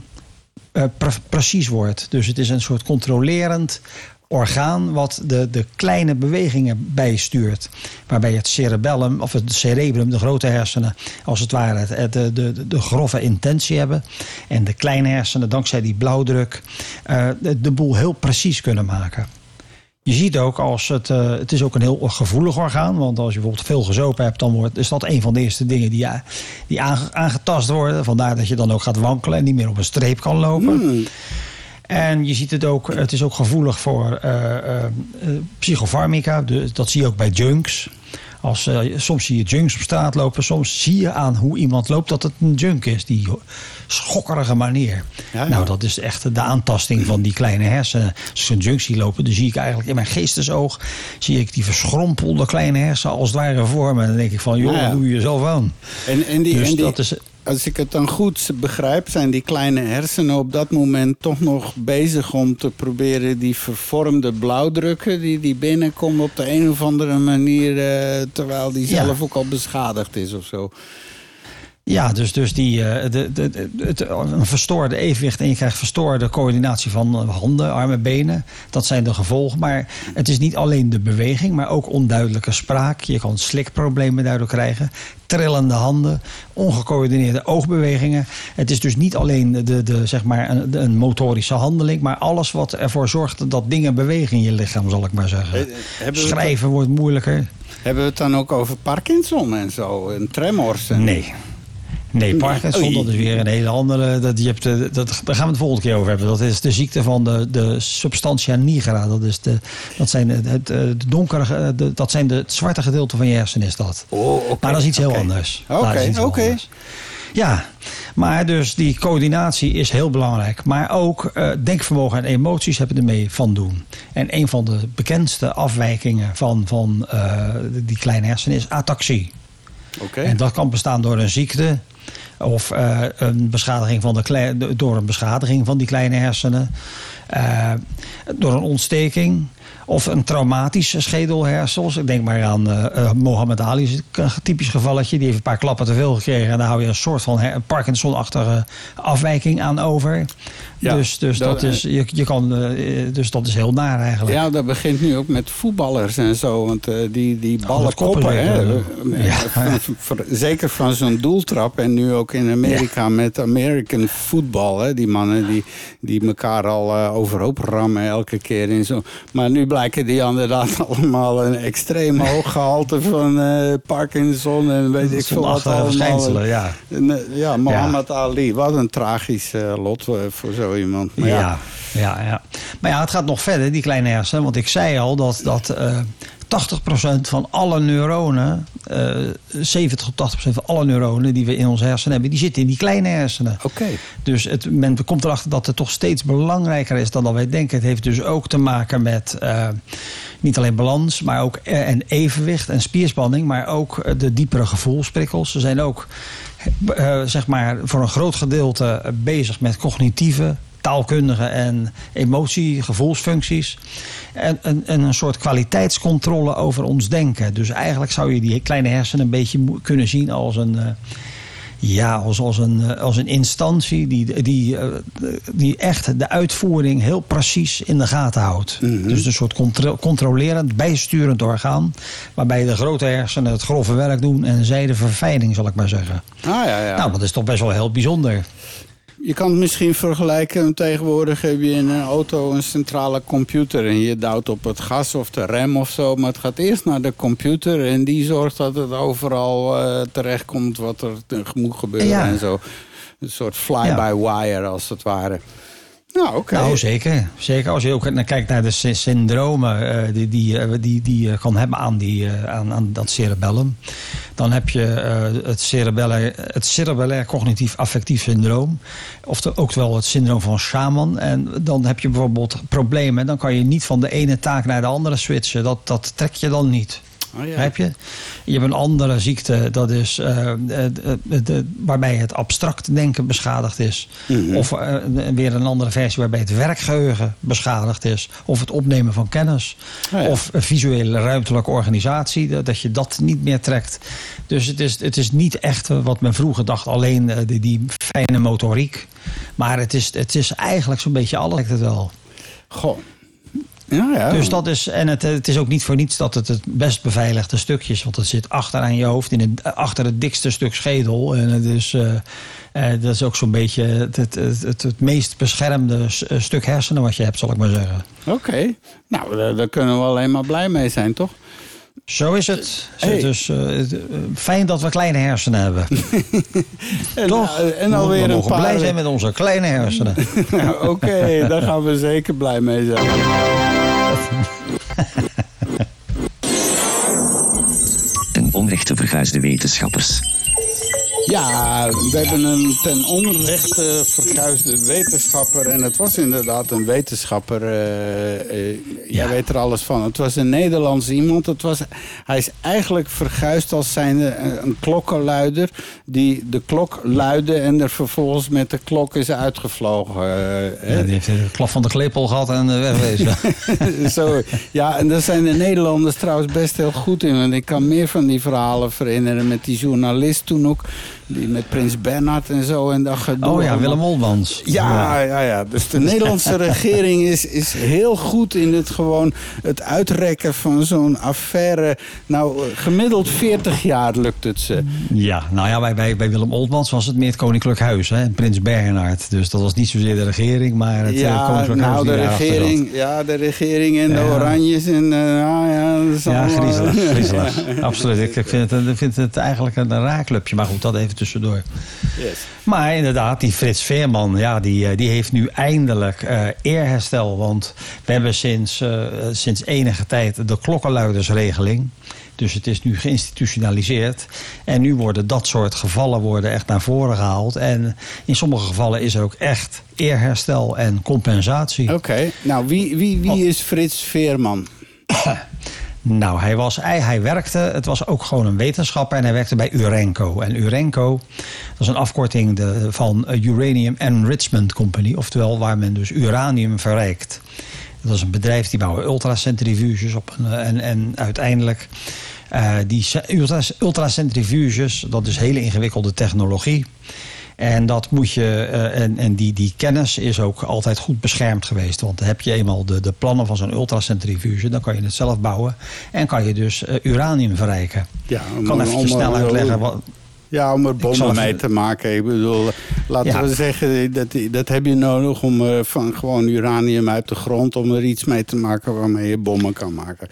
eh, pre- precies wordt. Dus het is een soort controlerend orgaan wat de, de kleine bewegingen bijstuurt. Waarbij het cerebellum, of het cerebrum, de grote hersenen, als het ware de, de, de grove intentie hebben. En de kleine hersenen, dankzij die blauwdruk, eh, de boel heel precies kunnen maken. Je ziet ook als het, eh, het is ook een heel gevoelig orgaan. Want als je bijvoorbeeld veel gezopen hebt, dan wordt, is dat een van de eerste dingen die, ja, die aange- aangetast worden. Vandaar dat je dan ook gaat wankelen en niet meer op een streep kan lopen. En je ziet het ook, het is ook gevoelig voor eh, eh, eh, psychofarmica. Dus dat zie je ook bij junks. Als, eh, soms zie je junks op straat lopen. Soms zie je aan hoe iemand loopt dat het een junk is. Die schokkerige manier. Ja, ja. Nou, dat is echt de aantasting van die kleine hersenen. Als ik zo'n junk zie lopen, dan zie ik eigenlijk in mijn geestesoog... zie ik die verschrompelde kleine hersenen als het ware vormen. En dan denk ik van, joh, Ja, doe je jezelf aan? En, en die, Dus en die, dat is- als ik het dan goed begrijp, zijn die kleine hersenen op dat moment toch nog bezig om te proberen die vervormde blauwdrukken die, die binnenkomen op de een of andere manier, eh, terwijl die Ja. zelf ook al beschadigd is of zo. Ja, dus, dus die, eh, de, de, de- het, een verstoorde evenwicht en je krijgt verstoorde coördinatie van eh, handen, armen, benen. Dat zijn de gevolgen. Maar het is niet alleen de beweging, maar ook onduidelijke spraak. Je kan slikproblemen daardoor krijgen. Trillende handen, ongecoördineerde oogbewegingen. Het is dus niet alleen de, de, zeg maar een, een motorische handeling, maar alles wat ervoor zorgt dat dingen bewegen in je lichaam, zal ik maar zeggen. Eh, eh, Schrijven wordt moeilijker. Hebben we het dan ook over Parkinson en zo? En tremors? En... Nee. Nee, Parkinson, dat is weer een hele andere. Dat, je hebt, eh, dat, daar gaan we het volgende keer over hebben. Dat is de ziekte van de, de substantia nigra. Dat, is de, dat zijn het, eh, de donkere, eh, de, dat zijn de het zwarte gedeelte van je hersenen is dat. Oh. Maar dat is iets heel anders. Oké, oké. Ja, maar dus die coördinatie is heel belangrijk. Maar ook denkvermogen en emoties hebben ermee van doen. En een van de bekendste afwijkingen van, van die kleine hersenen is ataxie. Oké. En dat kan bestaan door een ziekte of eh, een beschadiging van de door een beschadiging van die kleine hersenen, eh, door een ontsteking of een traumatische schedelhersels. Ik denk maar aan eh, Mohammed Ali, is een typisch gevalletje. Die heeft een paar klappen te veel gekregen en daar hou je een soort van Parkinson-achtige afwijking aan over. Ja, dus dus dat- dat, is, je, je kan, eh, dus dat is heel naar eigenlijk. Ja, dat begint nu ook met voetballers en zo. Want eh, die, die ballen dat koppen koppen, hè. weer, Eh, ja. van- van- zeker van zo'n doeltrap. En nu ook in Amerika met American football. Hè. Die mannen die, die elkaar al eh, overhoop rammen elke keer. In zo. Maar nu blijken die inderdaad allemaal een extreem hoog gehalte van eh, Parkinson en weet ik veel wat allemaal. ja. Eh, ja, Muhammad Ali. Wat een tragisch eh, lot eh, voor zo iemand. Maar ja. ja. Ja, ja, Maar ja, het gaat nog verder, die kleine hersenen. Want ik zei al dat, dat eh 80% van alle neuronen, eh 70 tot 80% van alle neuronen die we in ons hersenen hebben, die zitten in die kleine hersenen. Oké. Dus het, men komt erachter dat het toch steeds belangrijker is dan dat wij denken. Het heeft dus ook te maken met eh, niet alleen balans, maar ook eh, en evenwicht en spierspanning, maar ook eh, de diepere gevoelsprikkels. Ze zijn ook eh, zeg maar voor een groot gedeelte bezig met cognitieve, taalkundige en emotie, gevoelsfuncties. En, en, en een soort kwaliteitscontrole over ons denken. Dus eigenlijk zou je die kleine hersenen een beetje kunnen zien als een. Ja, als, als, een, eh, als een instantie die, die, eh, die echt de uitvoering heel precies in de gaten houdt. Dus een soort contro- controlerend, bijsturend orgaan. Waarbij de grote hersenen het grove werk doen en zij de verfijning, zal ik maar zeggen. Ah ja, ja. Nou, dat is toch best wel heel bijzonder. Je kan het misschien vergelijken. Tegenwoordig heb je in een auto een centrale computer. En je duwt op het gas of de rem of zo. Maar het gaat eerst naar de computer. En die zorgt dat het overal eh terechtkomt wat er moet gebeuren Ja. en zo. Een soort fly-by-wire als het ware. Nou. Nou, zeker. Zeker als je ook kijkt naar de sy- syndromen eh, die, die, eh, die, die je kan hebben aan, die, eh, aan, aan dat cerebellum. Dan heb je eh, het, cerebellair, het cognitief affectief syndroom. Of ook wel het syndroom van Shaman. En dan heb je bijvoorbeeld problemen. Dan kan je niet van de ene taak naar de andere switchen. Dat, dat trek je dan niet. Oh, ja. Begrijp je? Je hebt een andere ziekte, dat is, eh, de, de- de- waarbij het abstract denken beschadigd is. Mhm. Of eh, weer een andere versie waarbij het werkgeheugen beschadigd is. Of het opnemen van kennis. Oh ja. Of visuele ruimtelijke organisatie, dat, je dat niet meer trekt. Dus het is, het is niet echt eh, wat men vroeger dacht, alleen die, die fijne motoriek. Maar het is, het is eigenlijk zo'n beetje alles, het wel. Goh. Ja, ja. Dus dat is, en het, het is ook niet voor niets dat het het best beveiligde stukje is. Want het zit achter aan je hoofd, in het, achter het dikste stuk schedel. En het is, eh, eh, dat is ook zo'n beetje het, het, het, het, meest beschermde eh, stuk hersenen wat je hebt, zal ik maar zeggen. Oké. Nou, daar kunnen we alleen maar blij mee zijn, toch? Zo is het. Hey. Dus fijn dat we kleine hersenen hebben. En, Toch? eh, en alweer we een mogen paar... blij zijn met onze kleine hersenen. Oké, daar gaan we zeker blij mee zijn. Ten onrechte verguisde wetenschappers. Ja, we hebben een ten onrechte verguisde wetenschapper. En het was inderdaad een wetenschapper. eh, jij Ja. weet er alles van. Het was een Nederlands iemand. Het was, hij is eigenlijk verguisd als zijnde een klokkenluider... die de klok luidde en er vervolgens met de klok is uitgevlogen. eh? Ja, die heeft de klap van de klepel gehad en wegwezen. Zo, ja, en daar zijn de Nederlanders trouwens best heel goed in. Want ik kan meer van die verhalen herinneren met die journalist toen ook. Die met Prins Bernhard en zo en dat gedoe. Oh ja. Willem Olmans. Ja, ja, ja. Dus de Nederlandse regering is, is heel goed in het gewoon het uitrekken van zo'n affaire. Nou, eh, gemiddeld 40 jaar lukt het ze. Ja, nou ja, bij, bij, bij Willem Oltmans was het meer het Koninklijk Huis. Hè? Prins Bernhard. Dus dat was niet zozeer de regering, maar het eh, Ja, Koninklijk Huis nou, die de regering, ja, de regering en de. Oranjes. En, eh, nou ja, Ja, griezelig. griezelig. Absoluut. Ik, ik, vind het, ik vind het eigenlijk een raar clubje. Maar goed, dat even tussendoor. Yes. Maar inderdaad, die Frits Veerman, ja, die, eh, die heeft nu eindelijk eh, eerherstel. Want we hebben sinds, eh, sinds enige tijd de klokkenluidersregeling. Dus het is nu geïnstitutionaliseerd. En nu worden dat soort gevallen worden echt naar voren gehaald. En in sommige gevallen is er ook echt eerherstel en compensatie. Oké, nou wie, wie, Oh. wie is Frits Veerman? Nou, hij, was, hij, werkte, het was ook gewoon een wetenschapper en hij werkte bij Urenco. En Urenco, dat is een afkorting de, van eh, Uranium Enrichment Company, oftewel waar men dus uranium verrijkt. Dat is een bedrijf die bouwen ultracentrifuges op een, eh, en, en uiteindelijk eh, die ultracentrifuges, dat is hele ingewikkelde technologie. En dat moet je, eh, en, en die, die kennis is ook altijd goed beschermd geweest. Want heb je eenmaal de, de plannen van zo'n ultracentrifuge, dan kan je het zelf bouwen. En kan je dus eh, uranium verrijken. Ja, Ik kan even snel uitleggen. Wat, Ja, om er bommen mee te maken. Ik bedoel, laten Ja. we zeggen, dat, dat heb je nodig om eh, van gewoon uranium uit de grond... om er iets mee te maken waarmee je bommen kan maken.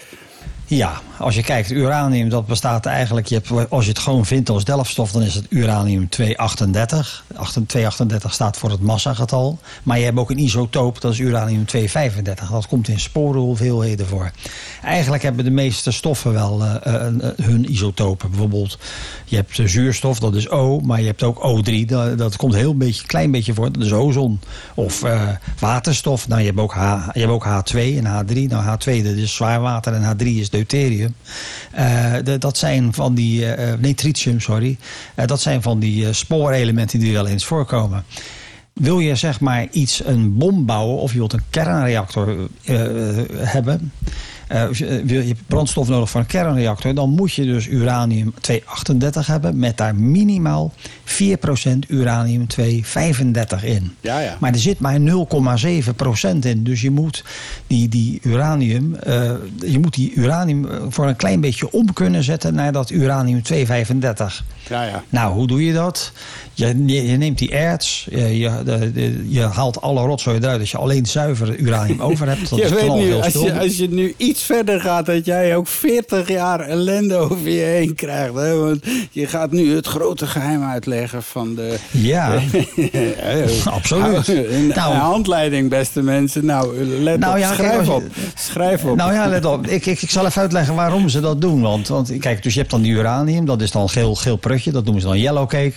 Ja, als je kijkt, uranium dat bestaat eigenlijk, je hebt, als je het gewoon vindt als delfstof, dan is het uranium 238. 238 staat voor het massagetal. Maar je hebt ook een isotoop, dat is uranium 235. Dat komt in sporenhoeveelheden voor. Eigenlijk hebben de meeste stoffen wel eh, eh, eh, hun isotopen. Bijvoorbeeld, je hebt zuurstof, dat is O, maar je hebt ook O3. Dat, dat komt heel beetje, klein beetje voor, dat is ozon. Of waterstof, nou je hebt, ook H, je hebt ook H2 en H3. Nou H2 dat is zwaarwater en H3 is deuterium. Eh, dat zijn van die, eh, nee tritium, sorry. Eh, dat zijn van die eh, spoorelementen die wel eens voorkomen. Wil je zeg maar iets, een bom bouwen of je wilt een kernreactor eh, eh, hebben... eh, eh, wil je brandstof nodig voor een kernreactor... dan moet je dus uranium 238 hebben... met daar minimaal 4% uranium 235 in. Ja, ja. Maar er zit maar 0,7% in. Dus je moet die, die uranium, eh, je moet die uranium voor een klein beetje om kunnen zetten naar dat uranium 235. Ja, ja. Nou, hoe doe je dat? Je, je, neemt die erts, je, je, je haalt alle rotzooi eruit, dat je alleen zuiver uranium over hebt. Dat je is weet nu, als je, als je nu iets verder gaat, dat jij ook 40 jaar ellende over je heen krijgt. Hè? Want je gaat nu het grote geheim uitleggen van de... Ja, absoluut. Een, Nou. een handleiding, beste mensen. Nou, let Nou op. ja, schrijf op. Schrijf op. Nou ja, let op. Ik, ik, ik zal even uitleggen waarom ze dat doen. Want, want kijk, dus je hebt dan die uranium, dat is dan geel, geel dat noemen ze dan yellow cake.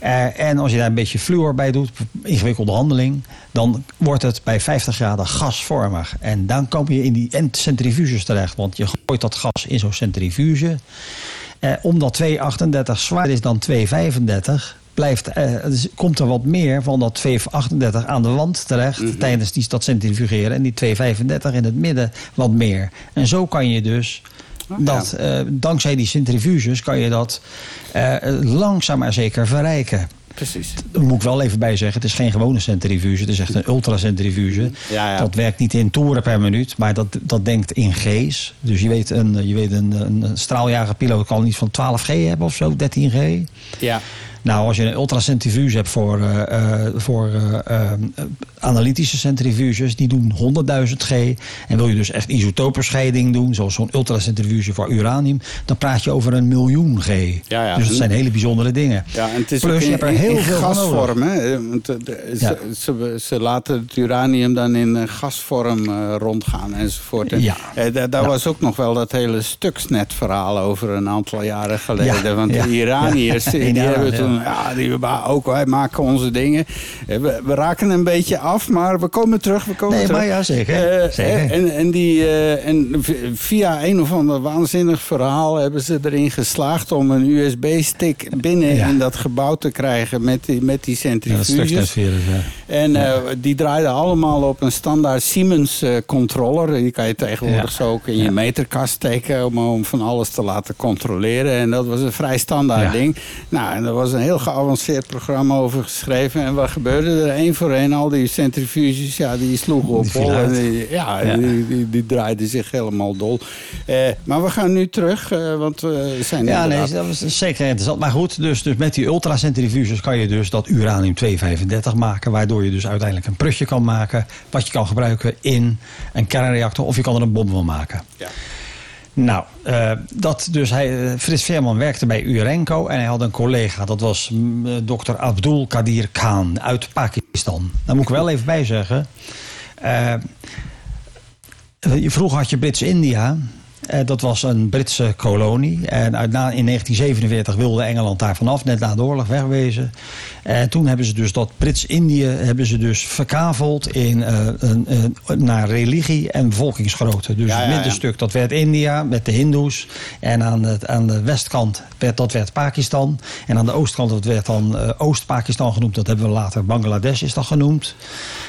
Eh, en als je daar een beetje fluor bij doet, ingewikkelde handeling, dan wordt het bij 50 graden gasvormig. En dan kom je in die en- centrifuges terecht, want je gooit dat gas in zo'n centrifuge. Eh, omdat 238 zwaarder is dan 235, blijft, eh, dus komt er wat meer van dat 238 aan de wand terecht tijdens die, dat centrifugeren. En die 235 in het midden wat meer. En zo kan je dus. Dat, eh, dankzij die centrifuges kan je dat eh, langzaam maar zeker verrijken. Precies. Daar moet ik wel even bij zeggen, het is geen gewone centrifuge. Het is echt een ultracentrifuge. Ja, ja. Dat werkt niet in toeren per minuut, maar dat, dat denkt in G's. Dus je weet, een, je weet een, een straaljagerpiloot kan iets van 12 G hebben of zo, 13 G. Ja. Nou, als je een ultracentrifuge hebt voor, eh, eh, voor eh, analytische centrifuges, die doen 100.000 G. En wil je dus echt isotopenscheiding doen, zoals zo'n ultracentrifuge voor uranium, dan praat je over een miljoen G. Ja, ja. Dus dat zijn hele bijzondere dingen. Ja, en het is Plus, je hebt er heel veel gasvorm. Hè? Want ze, ze, ze laten het uranium dan in gasvorm rondgaan enzovoort. En, daar was ook nog wel dat hele Stuxnet-verhaal over een aantal jaren geleden. Want de Iraniërs, die, hebben. Ja, die ook wij maken onze dingen. Eh, We, we raken een beetje af, maar we komen terug. We komen Nee, terug. maar ja, zeker. Eh, Zeker. En, en, die, eh, en via een of ander waanzinnig verhaal hebben ze erin geslaagd om een USB-stick binnen Ja. in dat gebouw te krijgen met die, met die dat centrifuges. Ja. en eh, die draaiden allemaal op een standaard Siemens eh, controller. Die kan je tegenwoordig zo ook in je meterkast steken om, om van alles te laten controleren. En dat was een vrij standaard ding. Nou, en er was een een heel geavanceerd programma over geschreven. En wat gebeurde er? Eén voor één, al die centrifuges, ja, die sloegen op hol. die- ja, Ja. Die, die, die draaiden zich helemaal dol. Eh, maar we gaan nu terug, eh, want we zijn Ja, nee, dat was zeker interessant. Maar goed, dus, dus met die ultracentrifuges kan je dus dat uranium-235 maken. Waardoor je dus uiteindelijk een prutje kan maken. Wat je kan gebruiken in een kernreactor. Of je kan er een bom van maken. Ja. Nou, eh, dat dus hij, eh, Frits Veerman werkte bij Urenco. En hij had een collega, dat was mm, eh, dokter Abdul Kadir Khan uit Pakistan. Daar moet ik wel even bij zeggen. Vroeger had je Brits-India. Eh, dat was een Britse kolonie. En uit, in 1947 wilde Engeland daar vanaf, net na de oorlog wegwezen. En toen hebben ze dus dat Brits-Indië hebben ze dus verkaveld in, eh, een, een- naar religie en bevolkingsgrootte. Dus Ja, het middenstuk dat werd India met de Hindoes. En aan de, aan de westkant werd, dat werd Pakistan. En aan de oostkant dat werd dan eh, Oost-Pakistan genoemd. Dat hebben we later Bangladesh is dat genoemd.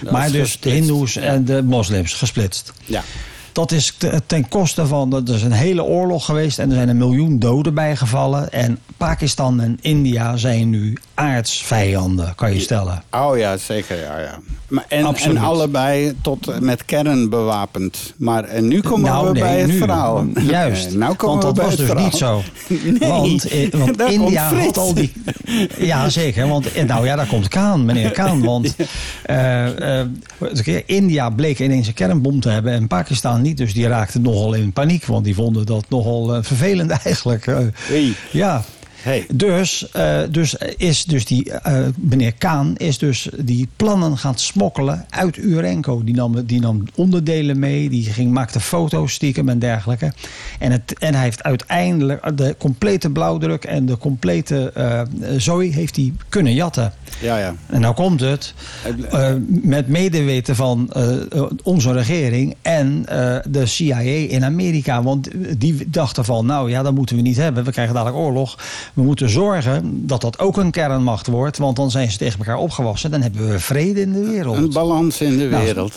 Dat maar dus de Hindoes en de moslims gesplitst. ja. Dat is te- ten koste van. Dat is een hele oorlog geweest. En er zijn een miljoen doden bijgevallen. En Pakistan en India zijn nu aardsvijanden, kan je stellen. Oh ja, zeker. Ja, ja. Maar en, en allebei tot eh, met kern bewapend. Maar en nu komen Nou, we nee, bij het nu. verhaal. Juist. Nou komen want dat we bij was dus verhaal. niet zo. Nee, want eh, want India had al die. Ja, zeker. Want, eh, nou ja, daar komt Kaan, meneer Kaan. Want India bleek ineens een kernbom te hebben en Pakistan niet. Dus die raakten nogal in paniek. Want die vonden dat nogal vervelend eigenlijk. Hey. Ja. Hey. Dus, eh, dus is dus die eh, meneer Kaan is dus die plannen gaan smokkelen uit Urenco. Die nam, die nam onderdelen mee, die ging, maakte foto's stiekem en dergelijke. En, het, en hij heeft uiteindelijk de complete blauwdruk en de complete eh zooi heeft hij kunnen jatten. Ja, ja. En nou komt het met medeweten van onze regering en de CIA in Amerika. Want die dachten van, nou ja, dat moeten we niet hebben. We krijgen dadelijk oorlog. We moeten zorgen dat dat ook een kernmacht wordt. Want dan zijn ze tegen elkaar opgewassen. Dan hebben we vrede in de wereld. Een balans in de Nou, wereld.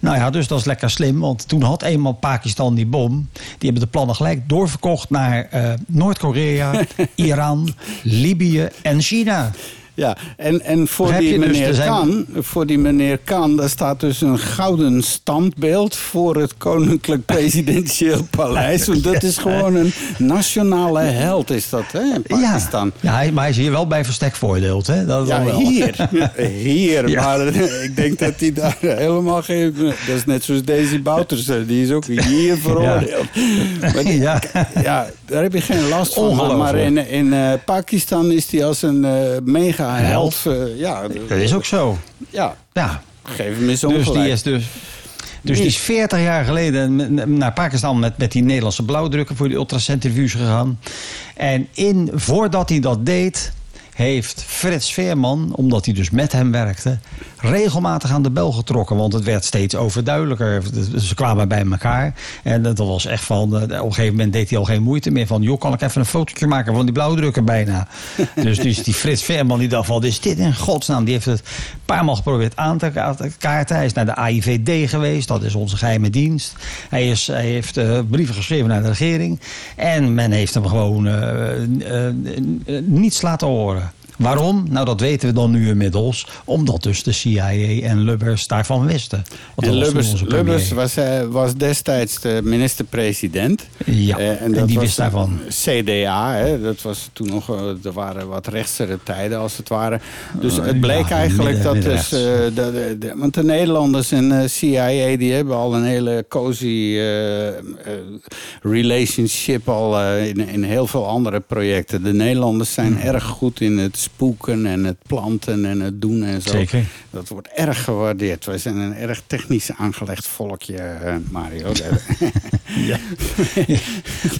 Nou ja, dus dat is lekker slim. Want toen had eenmaal Pakistan die bom. Die hebben de plannen gelijk doorverkocht naar eh, Noord-Korea, Iran, Libië en China. Ja, en, en voor die? Dus meneer er zijn- Kan, voor die meneer Kan, daar staat dus een gouden standbeeld voor het Koninklijk Presidentieel Paleis. Want dat is gewoon een nationale held, is dat, hè, in Pakistan. Ja, ja maar hij is hier wel bij verstek voordeeld. Hè? Dat Ja, wel. hier. Hier. Ja. Maar ik denk dat hij daar helemaal geen... Dat is net zoals Daisy Bouters. eh, Die is ook hier veroordeeld. Maar die- Ja. ja, daar heb je geen last van. Maar, maar in, in eh, Pakistan is hij als een eh, mega held. Held. eh, ja, Dat is ook zo. ja, Ja. geef hem eens Dus die is dus. Dus die is 40 jaar geleden naar Pakistan met, met die Nederlandse blauwdrukken voor die ultracentrifuge gegaan. En in, voordat hij dat deed, heeft Frits Veerman, omdat hij dus met hem werkte, regelmatig aan de bel getrokken. Want het werd steeds overduidelijker. Ze kwamen bij elkaar. En dat was echt van. eh, Op een gegeven moment deed hij al geen moeite meer van. joh, kan ik even een fotootje maken van die blauwdrukken bijna. dus die, die Frits Veerman die dacht van. Is dit in godsnaam? Die heeft het een paar maal geprobeerd aan te ka- te kaarten. Hij is naar de AIVD geweest. Dat is onze geheime dienst. Hij, is, hij heeft eh, brieven geschreven naar de regering. En men heeft hem gewoon eh, niets laten horen. Waarom? Nou, dat weten we dan nu inmiddels. Omdat dus de CIA en Lubbers daarvan wisten. Want En dat was Lubbers. Lubbers was, eh, was destijds de minister-president. Ja, Eh, en die wist daarvan. CDA, hè, dat was toen nog, eh, er waren wat rechtsere tijden als het ware. Dus het bleek ja, eigenlijk midden- dat dus, de, de- de- want de Nederlanders en CIA die hebben al een hele cozy eh, relationship al in, in heel veel andere projecten. De Nederlanders zijn Hmm. erg goed in het spoeken en het planten en het doen en zo. Zeker. Dat wordt erg gewaardeerd. Wij zijn een erg technisch aangelegd volkje, eh, Mario.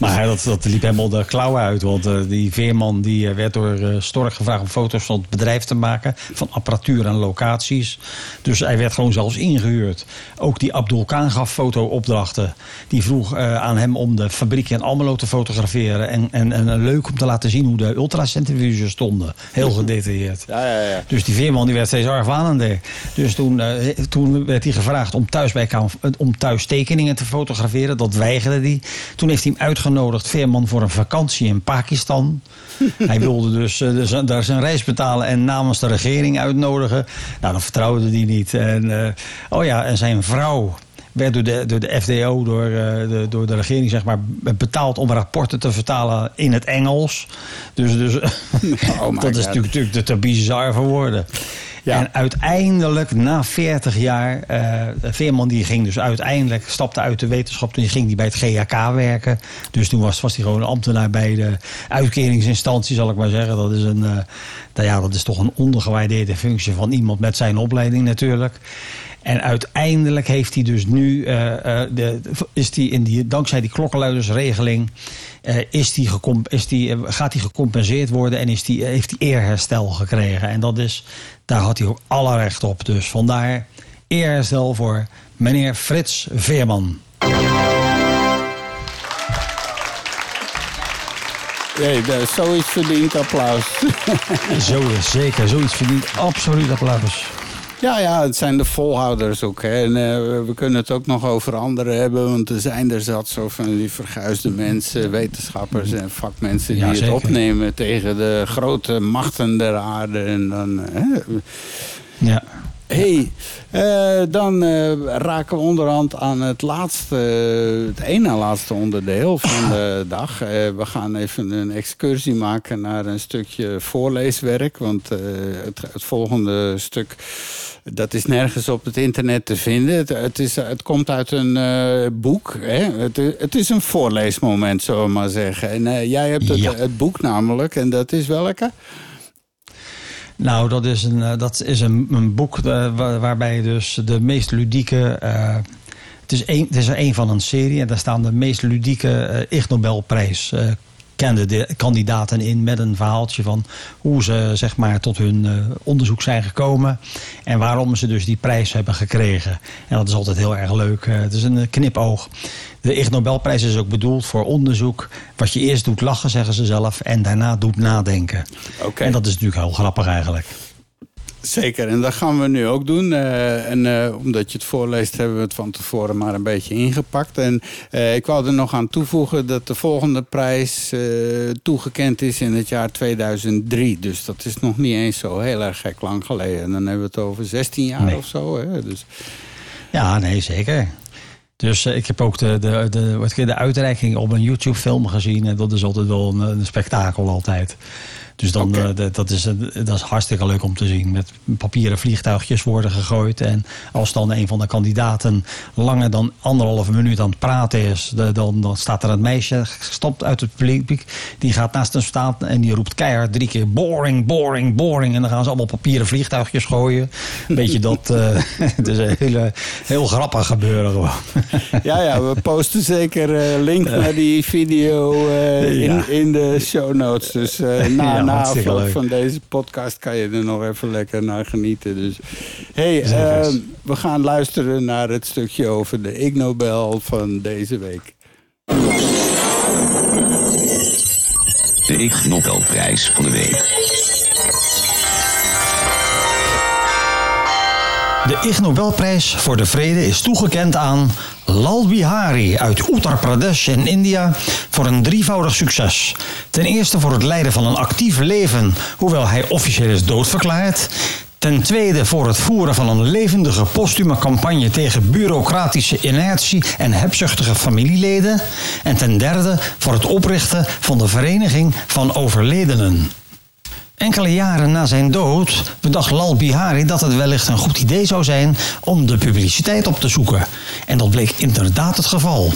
Maar dat, dat liep helemaal de klauwen uit. Want eh, die veerman die eh, werd door eh, Stork gevraagd om foto's van het bedrijf te maken. Van apparatuur en locaties. Dus hij werd gewoon zelfs ingehuurd. Ook die Abdul Khan gaf foto-opdrachten. Die vroeg aan hem om de fabriek in Almelo te fotograferen. En, en, en leuk om te laten zien hoe de ultracentrifuges stonden. Heel gedetailleerd. Ja, ja, ja. Dus die veerman die werd steeds argwanender. Dus toen, eh, toen werd hij gevraagd om thuis, bij, kam- om thuis tekeningen te fotograferen. Dat weigerde hij. Toen heeft hij hem uitgenodigd, veerman, voor een vakantie in Pakistan. hij wilde dus, eh, dus daar zijn reis betalen en namens de regering uitnodigen. Nou, dat vertrouwde hij niet. En, eh, oh ja, en zijn vrouw werd door de, door de FDO, door, eh, de, door de regering, zeg maar, betaald om rapporten te vertalen in het Engels. Dus, dus Oh dat is God. natuurlijk, natuurlijk te, te bizar voor woorden. Ja. En uiteindelijk, na 40 jaar, eh Veerman die ging dus uiteindelijk, stapte uit de wetenschap. Toen ging hij bij het GHK werken. Dus toen was, was hij gewoon een ambtenaar bij de uitkeringsinstantie, zal ik maar zeggen. Dat is, een, eh, nou ja, dat is toch een ondergewaardeerde functie van iemand met zijn opleiding natuurlijk. En uiteindelijk heeft hij dus nu, eh, eh, de, is die in die, dankzij die klokkenluidersregeling, eh, is die is die, gaat hij gecompenseerd worden en is die, heeft hij eerherstel gekregen. En dat is, daar had hij ook alle recht op. Dus vandaar eerherstel voor meneer Frits Veerman. Nee, zoiets verdient applaus. Zo is zeker, zoiets verdient absoluut applaus. Ja, ja, het zijn de volhouders ook. Hè. En eh, we kunnen het ook nog over anderen hebben. Want er zijn er zat zo van die verguisde mensen, wetenschappers en vakmensen... die Ja, het opnemen tegen de grote machten der aarde. En dan... Hè. Ja. Hey, eh, dan eh, raken we onderhand aan het laatste, het één na laatste onderdeel van de dag. Eh, we gaan even een excursie maken naar een stukje voorleeswerk. Want het, het volgende stuk, dat is nergens op het internet te vinden. Het, het, is, het komt uit een boek. Hè? Het, het is een voorleesmoment, zullen we maar zeggen. En jij hebt het, Ja. het boek namelijk, en dat is welke? Nou, dat is een, eh, dat is een, een boek eh, waar- waarbij dus de meest ludieke. eh, het, is een, het is er een van een serie en daar staan de meest ludieke Ig Nobelprijs. Kandidaten in met een verhaaltje van hoe ze zeg maar tot hun eh, onderzoek zijn gekomen en waarom ze dus die prijs hebben gekregen. En dat is altijd heel erg leuk. Eh, het is een eh, knipoog. De Ig Nobelprijs is ook bedoeld voor onderzoek wat je eerst doet lachen, zeggen ze zelf, en daarna doet nadenken. Oké. En dat is natuurlijk heel grappig eigenlijk. Zeker, en dat gaan we nu ook doen. Eh, en eh, omdat je het voorleest, hebben we het van tevoren maar een beetje ingepakt. En eh, ik wou er nog aan toevoegen dat de volgende prijs toegekend is in het jaar 2003. Dus dat is nog niet eens zo heel erg gek lang geleden. En dan hebben we het over 16 jaar Nee. of zo. Hè? Dus, Ja, nee, zeker. Dus ik heb ook de, de, de, wat, de uitreiking op een YouTube-film gezien. En dat is altijd wel een, een spektakel altijd. Dus dan, eh, dat, is, een- dat is hartstikke leuk om te zien. Met papieren vliegtuigjes worden gegooid. En als dan een van de kandidaten langer dan anderhalve minuut aan het praten is... de- dan, dan staat er een meisje, gestopt uit het publiek. Die gaat naast hem staan en die roept keihard drie keer... boring, boring, boring. En dan gaan ze allemaal papieren vliegtuigjes gooien. Weet je dat... eh, het is een hele, heel grappig gebeuren gewoon. ja, ja, we posten zeker eh link naar die video eh, in, in de show notes. Dus eh, na, Ja, na afloop van deze podcast kan je er nog even lekker naar genieten. Dus hey, Zeker. eh, we gaan luisteren naar het stukje over de Ig Nobel van deze week. De Ig Nobelprijs van de week. De Ig Nobelprijs voor de Vrede is toegekend aan Lal Bihari uit Uttar Pradesh in India voor een drievoudig succes. Ten eerste voor het leiden van een actief leven, hoewel hij officieel is doodverklaard. Ten tweede voor het voeren van een levendige postume campagne tegen bureaucratische inertie en hebzuchtige familieleden. En ten derde voor het oprichten van de Vereniging van Overledenen. Enkele jaren na zijn dood bedacht Lal Bihari dat het wellicht een goed idee zou zijn om de publiciteit op te zoeken. En dat bleek inderdaad het geval.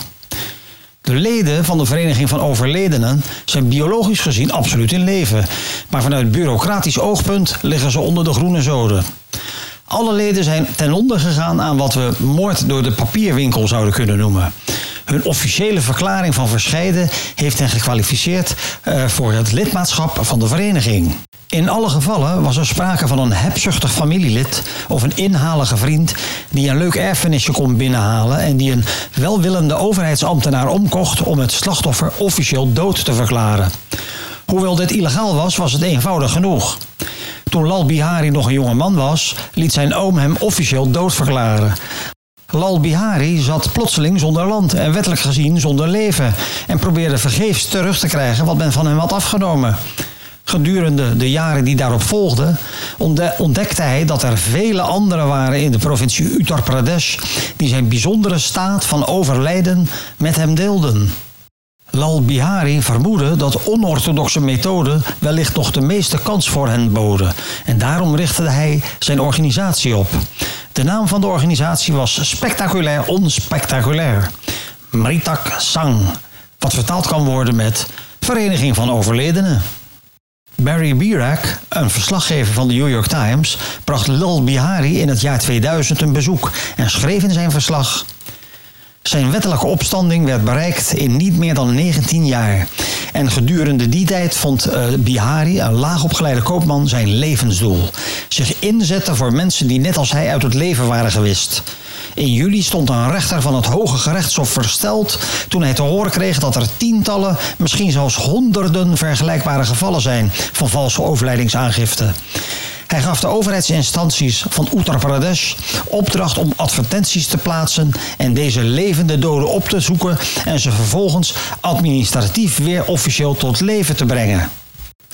De leden van de Vereniging van Overledenen zijn biologisch gezien absoluut in leven. Maar vanuit bureaucratisch oogpunt liggen ze onder de groene zoden. Alle leden zijn ten onder gegaan aan wat we moord door de papierwinkel zouden kunnen noemen. Hun officiële verklaring van verscheiden heeft hen gekwalificeerd eh, voor het lidmaatschap van de vereniging. In alle gevallen was er sprake van een hebzuchtig familielid of een inhalige vriend die een leuk erfenisje kon binnenhalen en die een welwillende overheidsambtenaar omkocht om het slachtoffer officieel dood te verklaren. Hoewel dit illegaal was, was het eenvoudig genoeg. Toen Lal Bihari nog een jonge man was, liet zijn oom hem officieel doodverklaren. Lal Bihari zat plotseling zonder land en wettelijk gezien zonder leven en probeerde vergeefs terug te krijgen wat men van hem had afgenomen. Gedurende de jaren die daarop volgden, ontdekte hij dat er vele anderen waren in de provincie Uttar Pradesh die zijn bijzondere staat van overlijden met hem deelden. Lal Bihari vermoedde dat onorthodoxe methoden wellicht nog de meeste kans voor hen boden. En daarom richtte hij zijn organisatie op. De naam van de organisatie was Spectaculair Onspectaculair. Mritak Sang, wat vertaald kan worden met Vereniging van Overledenen. Barry Birak, een verslaggever van de New York Times, bracht Lal Bihari in het jaar 2000 een bezoek en schreef in zijn verslag zijn wettelijke opstanding werd bereikt in niet meer dan 19 jaar. En gedurende die tijd vond uh, Bihari, een laagopgeleide koopman, zijn levensdoel. Zich inzetten voor mensen die net als hij uit het leven waren gewist. In juli stond een rechter van het Hoge Gerechtshof versteld toen hij te horen kreeg dat er tientallen, misschien zelfs honderden vergelijkbare gevallen zijn van valse overlijdingsaangifte. Hij gaf de overheidsinstanties van Uttar Pradesh opdracht om advertenties te plaatsen en deze levende doden op te zoeken en ze vervolgens administratief weer officieel tot leven te brengen.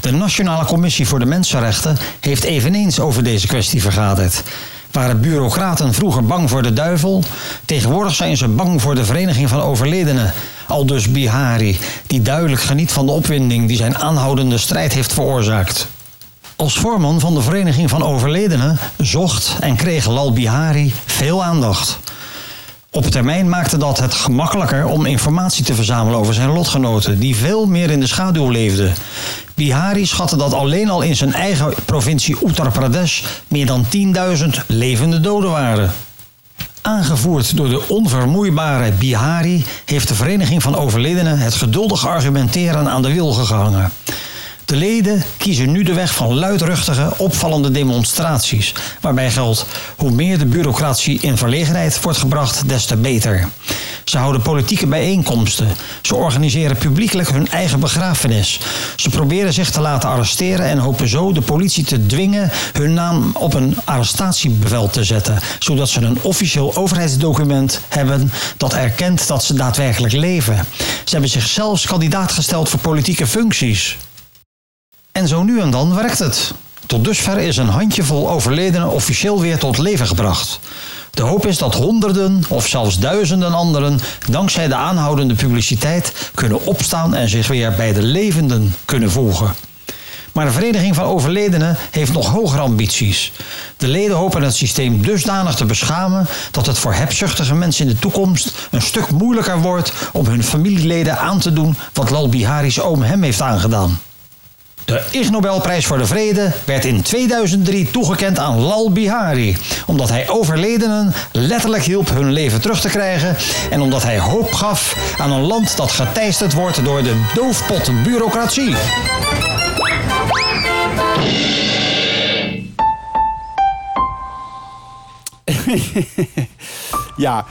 De Nationale Commissie voor de Mensenrechten heeft eveneens over deze kwestie vergaderd. Waren bureaucraten vroeger bang voor de duivel? Tegenwoordig zijn ze bang voor de Vereniging van Overledenen. Aldus Bihari, die duidelijk geniet van de opwinding die zijn aanhoudende strijd heeft veroorzaakt. Als voorman van de Vereniging van Overledenen zocht en kreeg Lal Bihari veel aandacht. Op termijn maakte dat het gemakkelijker om informatie te verzamelen over zijn lotgenoten, die veel meer in de schaduw leefden. Bihari schatte dat alleen al in zijn eigen provincie Uttar Pradesh meer dan 10.000 levende doden waren. Aangevoerd door de onvermoeibare Bihari heeft de Vereniging van Overledenen het geduldig argumenteren aan de wil gehangen. De leden kiezen nu de weg van luidruchtige, opvallende demonstraties. Waarbij geldt, hoe meer de bureaucratie in verlegenheid wordt gebracht, des te beter. Ze houden politieke bijeenkomsten. Ze organiseren publiekelijk hun eigen begrafenis. Ze proberen zich te laten arresteren en hopen zo de politie te dwingen hun naam op een arrestatiebevel te zetten. Zodat ze een officieel overheidsdocument hebben dat erkent dat ze daadwerkelijk leven. Ze hebben zichzelf kandidaat gesteld voor politieke functies. En zo nu en dan werkt het. Tot dusver is een handjevol overledenen officieel weer tot leven gebracht. De hoop is dat honderden of zelfs duizenden anderen dankzij de aanhoudende publiciteit kunnen opstaan en zich weer bij de levenden kunnen voegen. Maar de Vereniging van Overledenen heeft nog hogere ambities. De leden hopen het systeem dusdanig te beschamen dat het voor hebzuchtige mensen in de toekomst een stuk moeilijker wordt om hun familieleden aan te doen wat Lal Bihari's oom hem heeft aangedaan. De Ig Nobelprijs voor de Vrede werd in 2003 toegekend aan Lal Bihari, omdat hij overledenen letterlijk hielp hun leven terug te krijgen en omdat hij hoop gaf aan een land dat geteisterd wordt door de doofpotbureaucratie. Ja,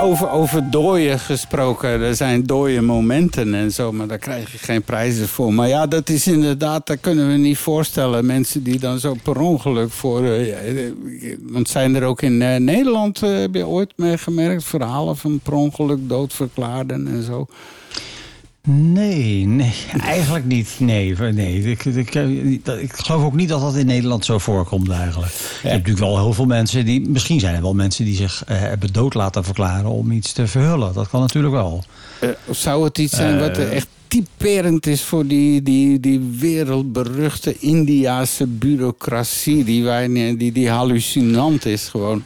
over, over dooien gesproken. Er zijn dooie momenten en zo, maar daar krijg je geen prijzen voor. Maar ja, dat is inderdaad, dat kunnen we niet voorstellen. Mensen die dan zo per ongeluk voor... Uh, want zijn er ook in uh, Nederland, heb je ooit meegemerkt... verhalen van per ongeluk doodverklaarden en zo... Nee, nee, eigenlijk niet. Nee, nee. Ik, ik, ik, geloof ook niet dat dat in Nederland zo voorkomt eigenlijk. Je hebt natuurlijk wel heel veel mensen die... Misschien zijn er wel mensen die zich uh, hebben dood laten verklaren om iets te verhullen. Dat kan natuurlijk wel. Uh, zou het iets zijn wat echt typerend is voor die, die, die wereldberuchte Indiase bureaucratie... Die, wij, die, die hallucinant is gewoon...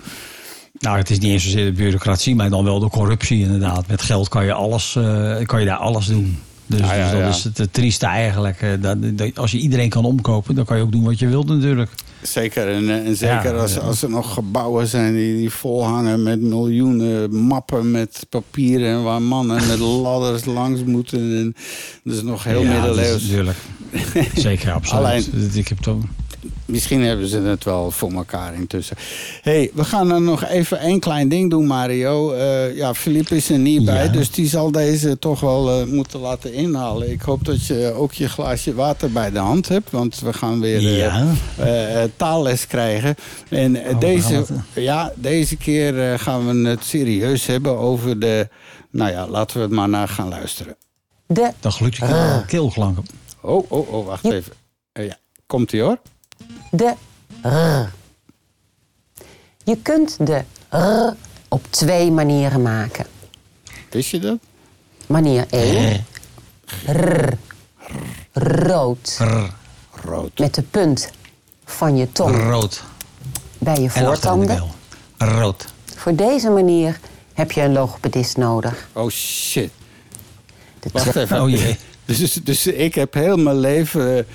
Nou, het is niet eens zozeer de bureaucratie, maar dan wel de corruptie inderdaad. Met geld kan je, alles, uh, kan je daar alles doen. Dus, ja, ja, dus dat ja. is het trieste eigenlijk. Uh, dat, dat, als je iedereen kan omkopen, dan kan je ook doen wat je wilt natuurlijk. Zeker, en, en zeker als, als er nog gebouwen zijn die, die volhangen met miljoenen mappen met papieren... waar mannen met ladders langs moeten. En, dat is nog heel middeleeuws. natuurlijk. zeker, absoluut. Alleen, ik heb toch... misschien hebben ze het wel voor elkaar intussen. hey, we gaan er nog even één klein ding doen, Mario. Eh, ja, Philippe is er niet bij, Ja. dus die zal deze toch wel eh, moeten laten inhalen. Ik hoop dat je ook je glaasje water bij de hand hebt, want we gaan weer eh, Ja. eh, taalles krijgen. En Oh, deze, ja, deze keer gaan we het serieus hebben over de... Nou ja, laten we het maar naar gaan luisteren. De Dan gelukt je keel- keelklanken. Oh, oh, oh, wacht even. Eh, ja, komt-ie hoor. De r. Je kunt de r op twee manieren maken. Wist je dat? Manier 1. R. Rood. Rood. Met de punt van je tong Rood. bij je voortanden. Rood. Voor deze manier heb je een logopedist nodig. Oh shit. De Wacht even. Oh jee. Dus, dus ik heb heel mijn leven.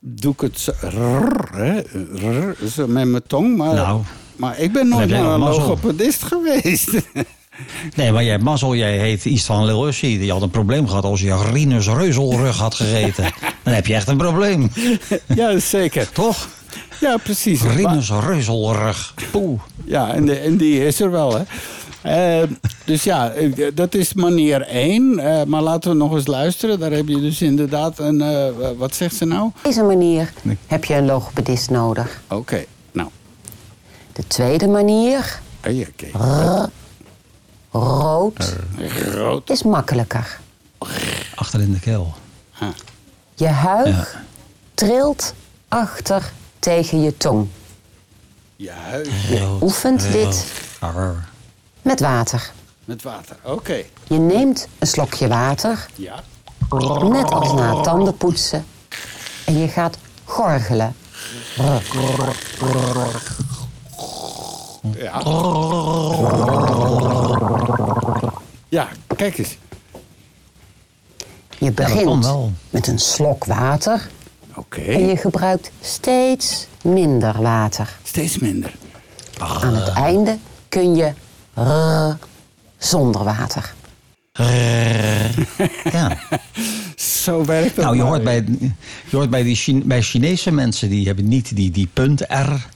Doe ik het rrr, hè, rrr, zo met mijn tong. Maar, Nou, maar ik ben nooit naar een logopedist geweest. Nee, maar jij mazzel. Jij heet Istvan Lil Ussi. Die had een probleem gehad als je Rinus reuzelrug had gegeten. Dan heb je echt een probleem. ja, zeker. Toch? Ja, precies. Rinus reuzelrug. Poeh. Ja, en, de- en die is er wel, hè. Eh, dus ja, eh, dat is manier één. Eh, maar laten we nog eens luisteren. Daar heb je dus inderdaad een... eh, wat zegt ze nou? Op deze manier heb je een logopedist nodig. Oké, nou. De tweede manier, Hey, oké. rood, Rood. is makkelijker. Achter in de keel. Je huig trilt achter tegen je tong. Juist. Rood. Oefent dit Arr. Met water. Met water. Oké. Je neemt een slokje water, Ja. net als na het tandenpoetsen. En je gaat gorgelen. Ja. Ja, kijk eens. Je begint wel. met een slok water Oké. en je gebruikt steeds minder water. Steeds minder. Aan het einde kun je r zonder water. Ja. Zo werkt dat. Nou, je hoort bij, je hoort bij, die Chine- bij Chinese mensen, die hebben niet die, die punt R,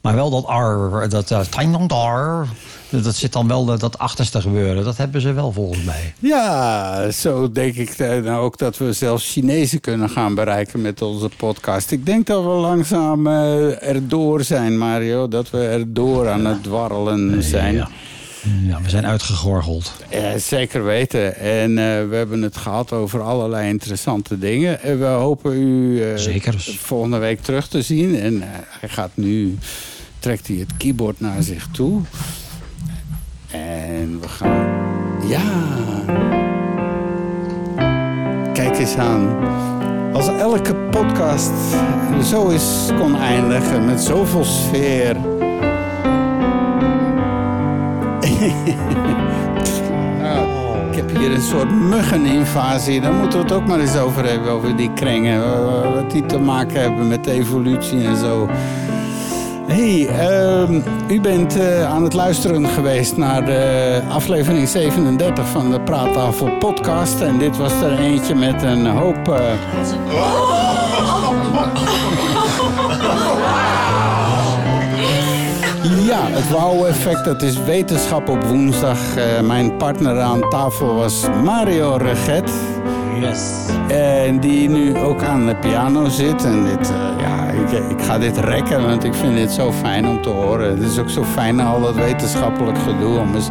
maar wel dat R, dat uh, R. Dat dat zit dan wel dat, dat achterste gebeuren. Dat hebben ze wel volgens mij. Ja, zo denk ik eh, nou ook dat we zelfs Chinezen kunnen gaan bereiken met onze podcast. Ik denk dat we langzaam eh, erdoor zijn, Mario. Dat we erdoor aan het dwarrelen zijn. Ja. Ja, we zijn uitgegorgeld. Ja, zeker weten. En eh, we hebben het gehad over allerlei interessante dingen. En we hopen u eh, Zeker. volgende week terug te zien. En eh, hij gaat nu, trekt hij het keyboard naar zich toe. En we gaan, ja, kijk eens aan. Als elke podcast zo is kon eindigen met zoveel sfeer. Nou, ik heb hier een soort muggeninvasie. Daar moeten we het ook maar eens over hebben, over die krengen. eh, Wat die te maken hebben met de evolutie en zo. hey, ehm, u bent eh, aan het luisteren geweest naar de aflevering 37 van de Praattafel podcast. En dit was er eentje met een hoop... eh, het wauw-effect, dat is wetenschap op woensdag. Eh, mijn partner aan tafel was Mario Reget. Yes. En die nu ook aan de piano zit. En dit, eh, ja, ik, ik ga dit rekken, want ik vind dit zo fijn om te horen. Het is ook zo fijn al dat wetenschappelijk gedoe om eens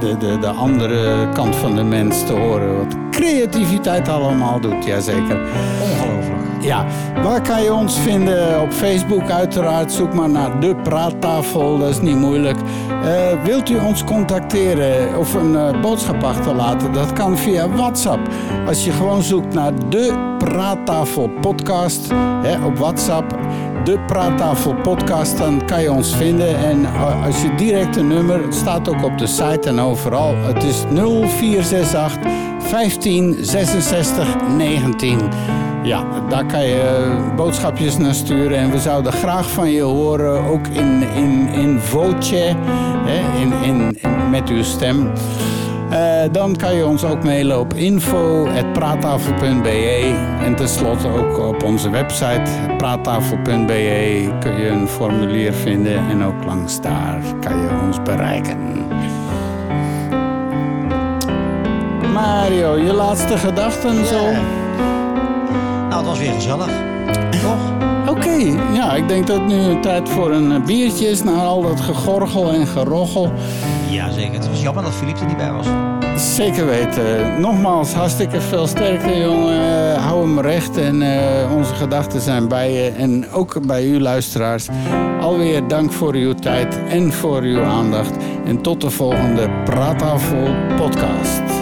de, de, de andere kant van de mens te horen. Wat creativiteit allemaal doet, jazeker. Ongelooflijk. Ja, waar kan je ons vinden? Op Facebook uiteraard. Zoek maar naar De Praattafel, dat is niet moeilijk. Eh, wilt u ons contacteren of een eh, boodschap achterlaten? Dat kan via WhatsApp. Als je gewoon zoekt naar De Praattafel podcast hè, op WhatsApp... De Praattafel podcast, dan kan je ons vinden. En eh, als je direct een nummer, het staat ook op de site en overal. Het is 0468 15 66 19. Ja, daar kan je eh, boodschapjes naar sturen. En we zouden graag van je horen, ook in, in, in voce, hè, in, in, met uw stem. Eh, dan kan je ons ook mailen op info.praattafel.be. En tenslotte ook op onze website praattafel.be kun je een formulier vinden. En ook langs daar kan je ons bereiken. Mario, je laatste gedachten zo? Nou, het was weer gezellig. Toch? Oké, ja, ik denk dat het nu tijd voor een biertje is na al dat gegorgel en gerochel. Ja, zeker. Het was jammer dat Philippe er niet bij was. Zeker weten. Nogmaals, hartstikke veel sterkte, jongen. Hou hem recht en eh, onze gedachten zijn bij je. En ook bij u, luisteraars. Alweer dank voor uw tijd en voor uw aandacht. En tot de volgende Praattafel podcast.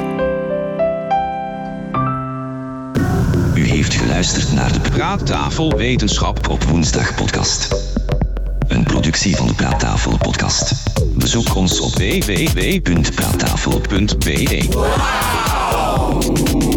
Geluisterd naar de Praattafel Wetenschap op woensdag podcast. Een productie van de Praattafel podcast. Bezoek ons op www.praattafel.be.